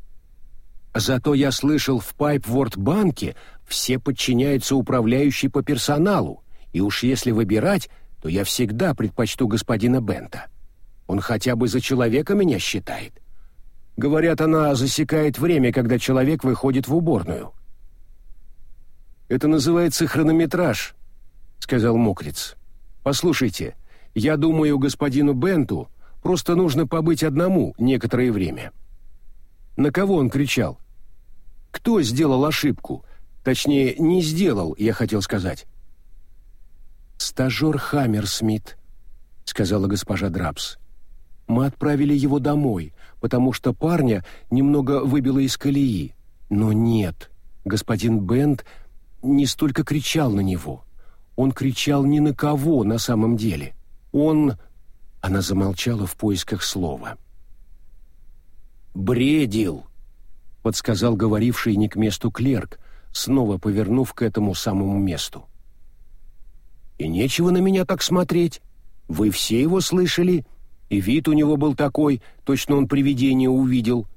«Зато я слышал, в Пайпворд-банке все подчиняются управляющей по персоналу, и уж если выбирать, то я всегда предпочту господина Бента. Он хотя бы за человека меня считает. Говорят, она засекает время, когда человек выходит в уборную». «Это называется хронометраж», — сказал Мокриц. «Послушайте, я думаю, господину Бенту Просто нужно побыть одному некоторое время. На кого он кричал? Кто сделал ошибку? Точнее, не сделал, я хотел сказать. «Стажер Хаммерсмит», — сказала госпожа Драпс. «Мы отправили его домой, потому что парня немного выбило из колеи. Но нет, господин Бенд не столько кричал на него. Он кричал ни на кого на самом деле. Он она замолчала в поисках слова. «Бредил», — подсказал говоривший не к месту клерк, снова повернув к этому самому месту. «И нечего на меня так смотреть. Вы все его слышали, и вид у него был такой, точно он привидение увидел».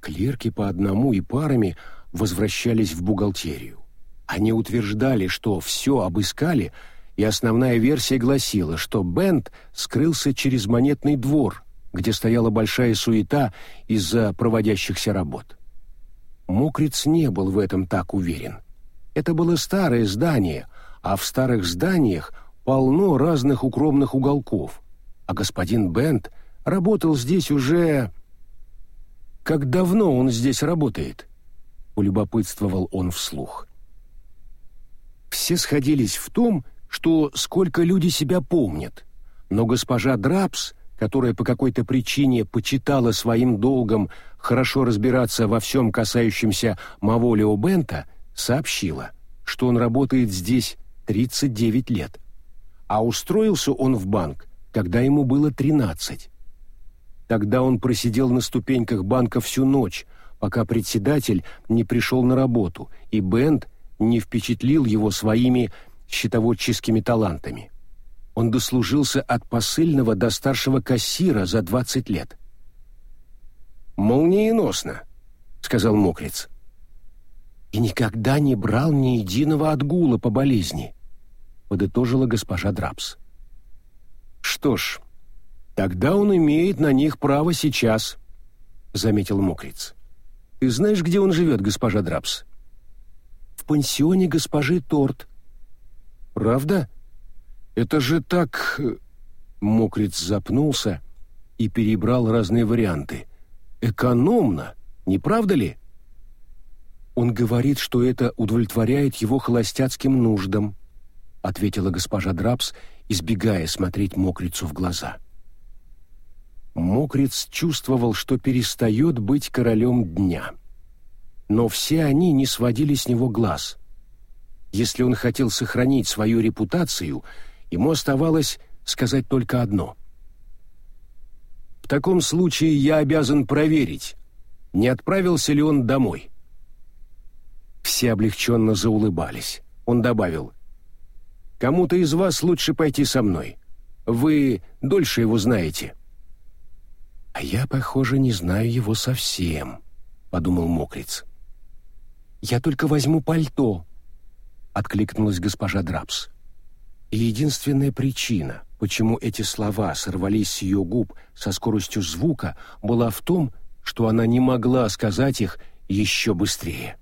Клерки по одному и парами возвращались в бухгалтерию. Они утверждали, что все обыскали — и основная версия гласила, что Бент скрылся через монетный двор, где стояла большая суета из-за проводящихся работ. Мокриц не был в этом так уверен. Это было старое здание, а в старых зданиях полно разных укромных уголков, а господин Бент работал здесь уже... «Как давно он здесь работает?» — полюбопытствовал он вслух. Все сходились в том, что сколько люди себя помнят, но госпожа Драпс, которая по какой-то причине почитала своим долгом хорошо разбираться во всем касающемся Маволио Бента, сообщила, что он работает здесь 39 лет, а устроился он в банк, когда ему было 13. Тогда он просидел на ступеньках банка всю ночь, пока председатель не пришел на работу, и Бент не впечатлил его своими счетоводческими талантами. Он дослужился от посыльного до старшего кассира за 20 лет. «Молниеносно», — сказал Мокриц. «И никогда не брал ни единого отгула по болезни», — подытожила госпожа Драпс. «Что ж, тогда он имеет на них право сейчас», — заметил Мокриц. «Ты знаешь, где он живет, госпожа Драпс?» «В пансионе госпожи Торт». «Правда?» Это же так...» Мокриц запнулся и перебрал разные варианты. «Экономно, не правда ли?» «Он говорит, что это удовлетворяет его холостяцким нуждам», ответила госпожа Драпс, избегая смотреть Мокрицу в глаза. Мокриц чувствовал, что перестает быть королем дня. Но все они не сводили с него глаз. Если он хотел сохранить свою репутацию — Ему оставалось сказать только одно. «В таком случае я обязан проверить, не отправился ли он домой». Все облегченно заулыбались. Он добавил, «Кому-то из вас лучше пойти со мной. Вы дольше его знаете». «А я, похоже, не знаю его совсем», — подумал Мокриц. «Я только возьму пальто», — откликнулась госпожа Драпс. И единственная причина, почему эти слова сорвались с ее губ со скоростью звука, была в том, что она не могла сказать их еще быстрее.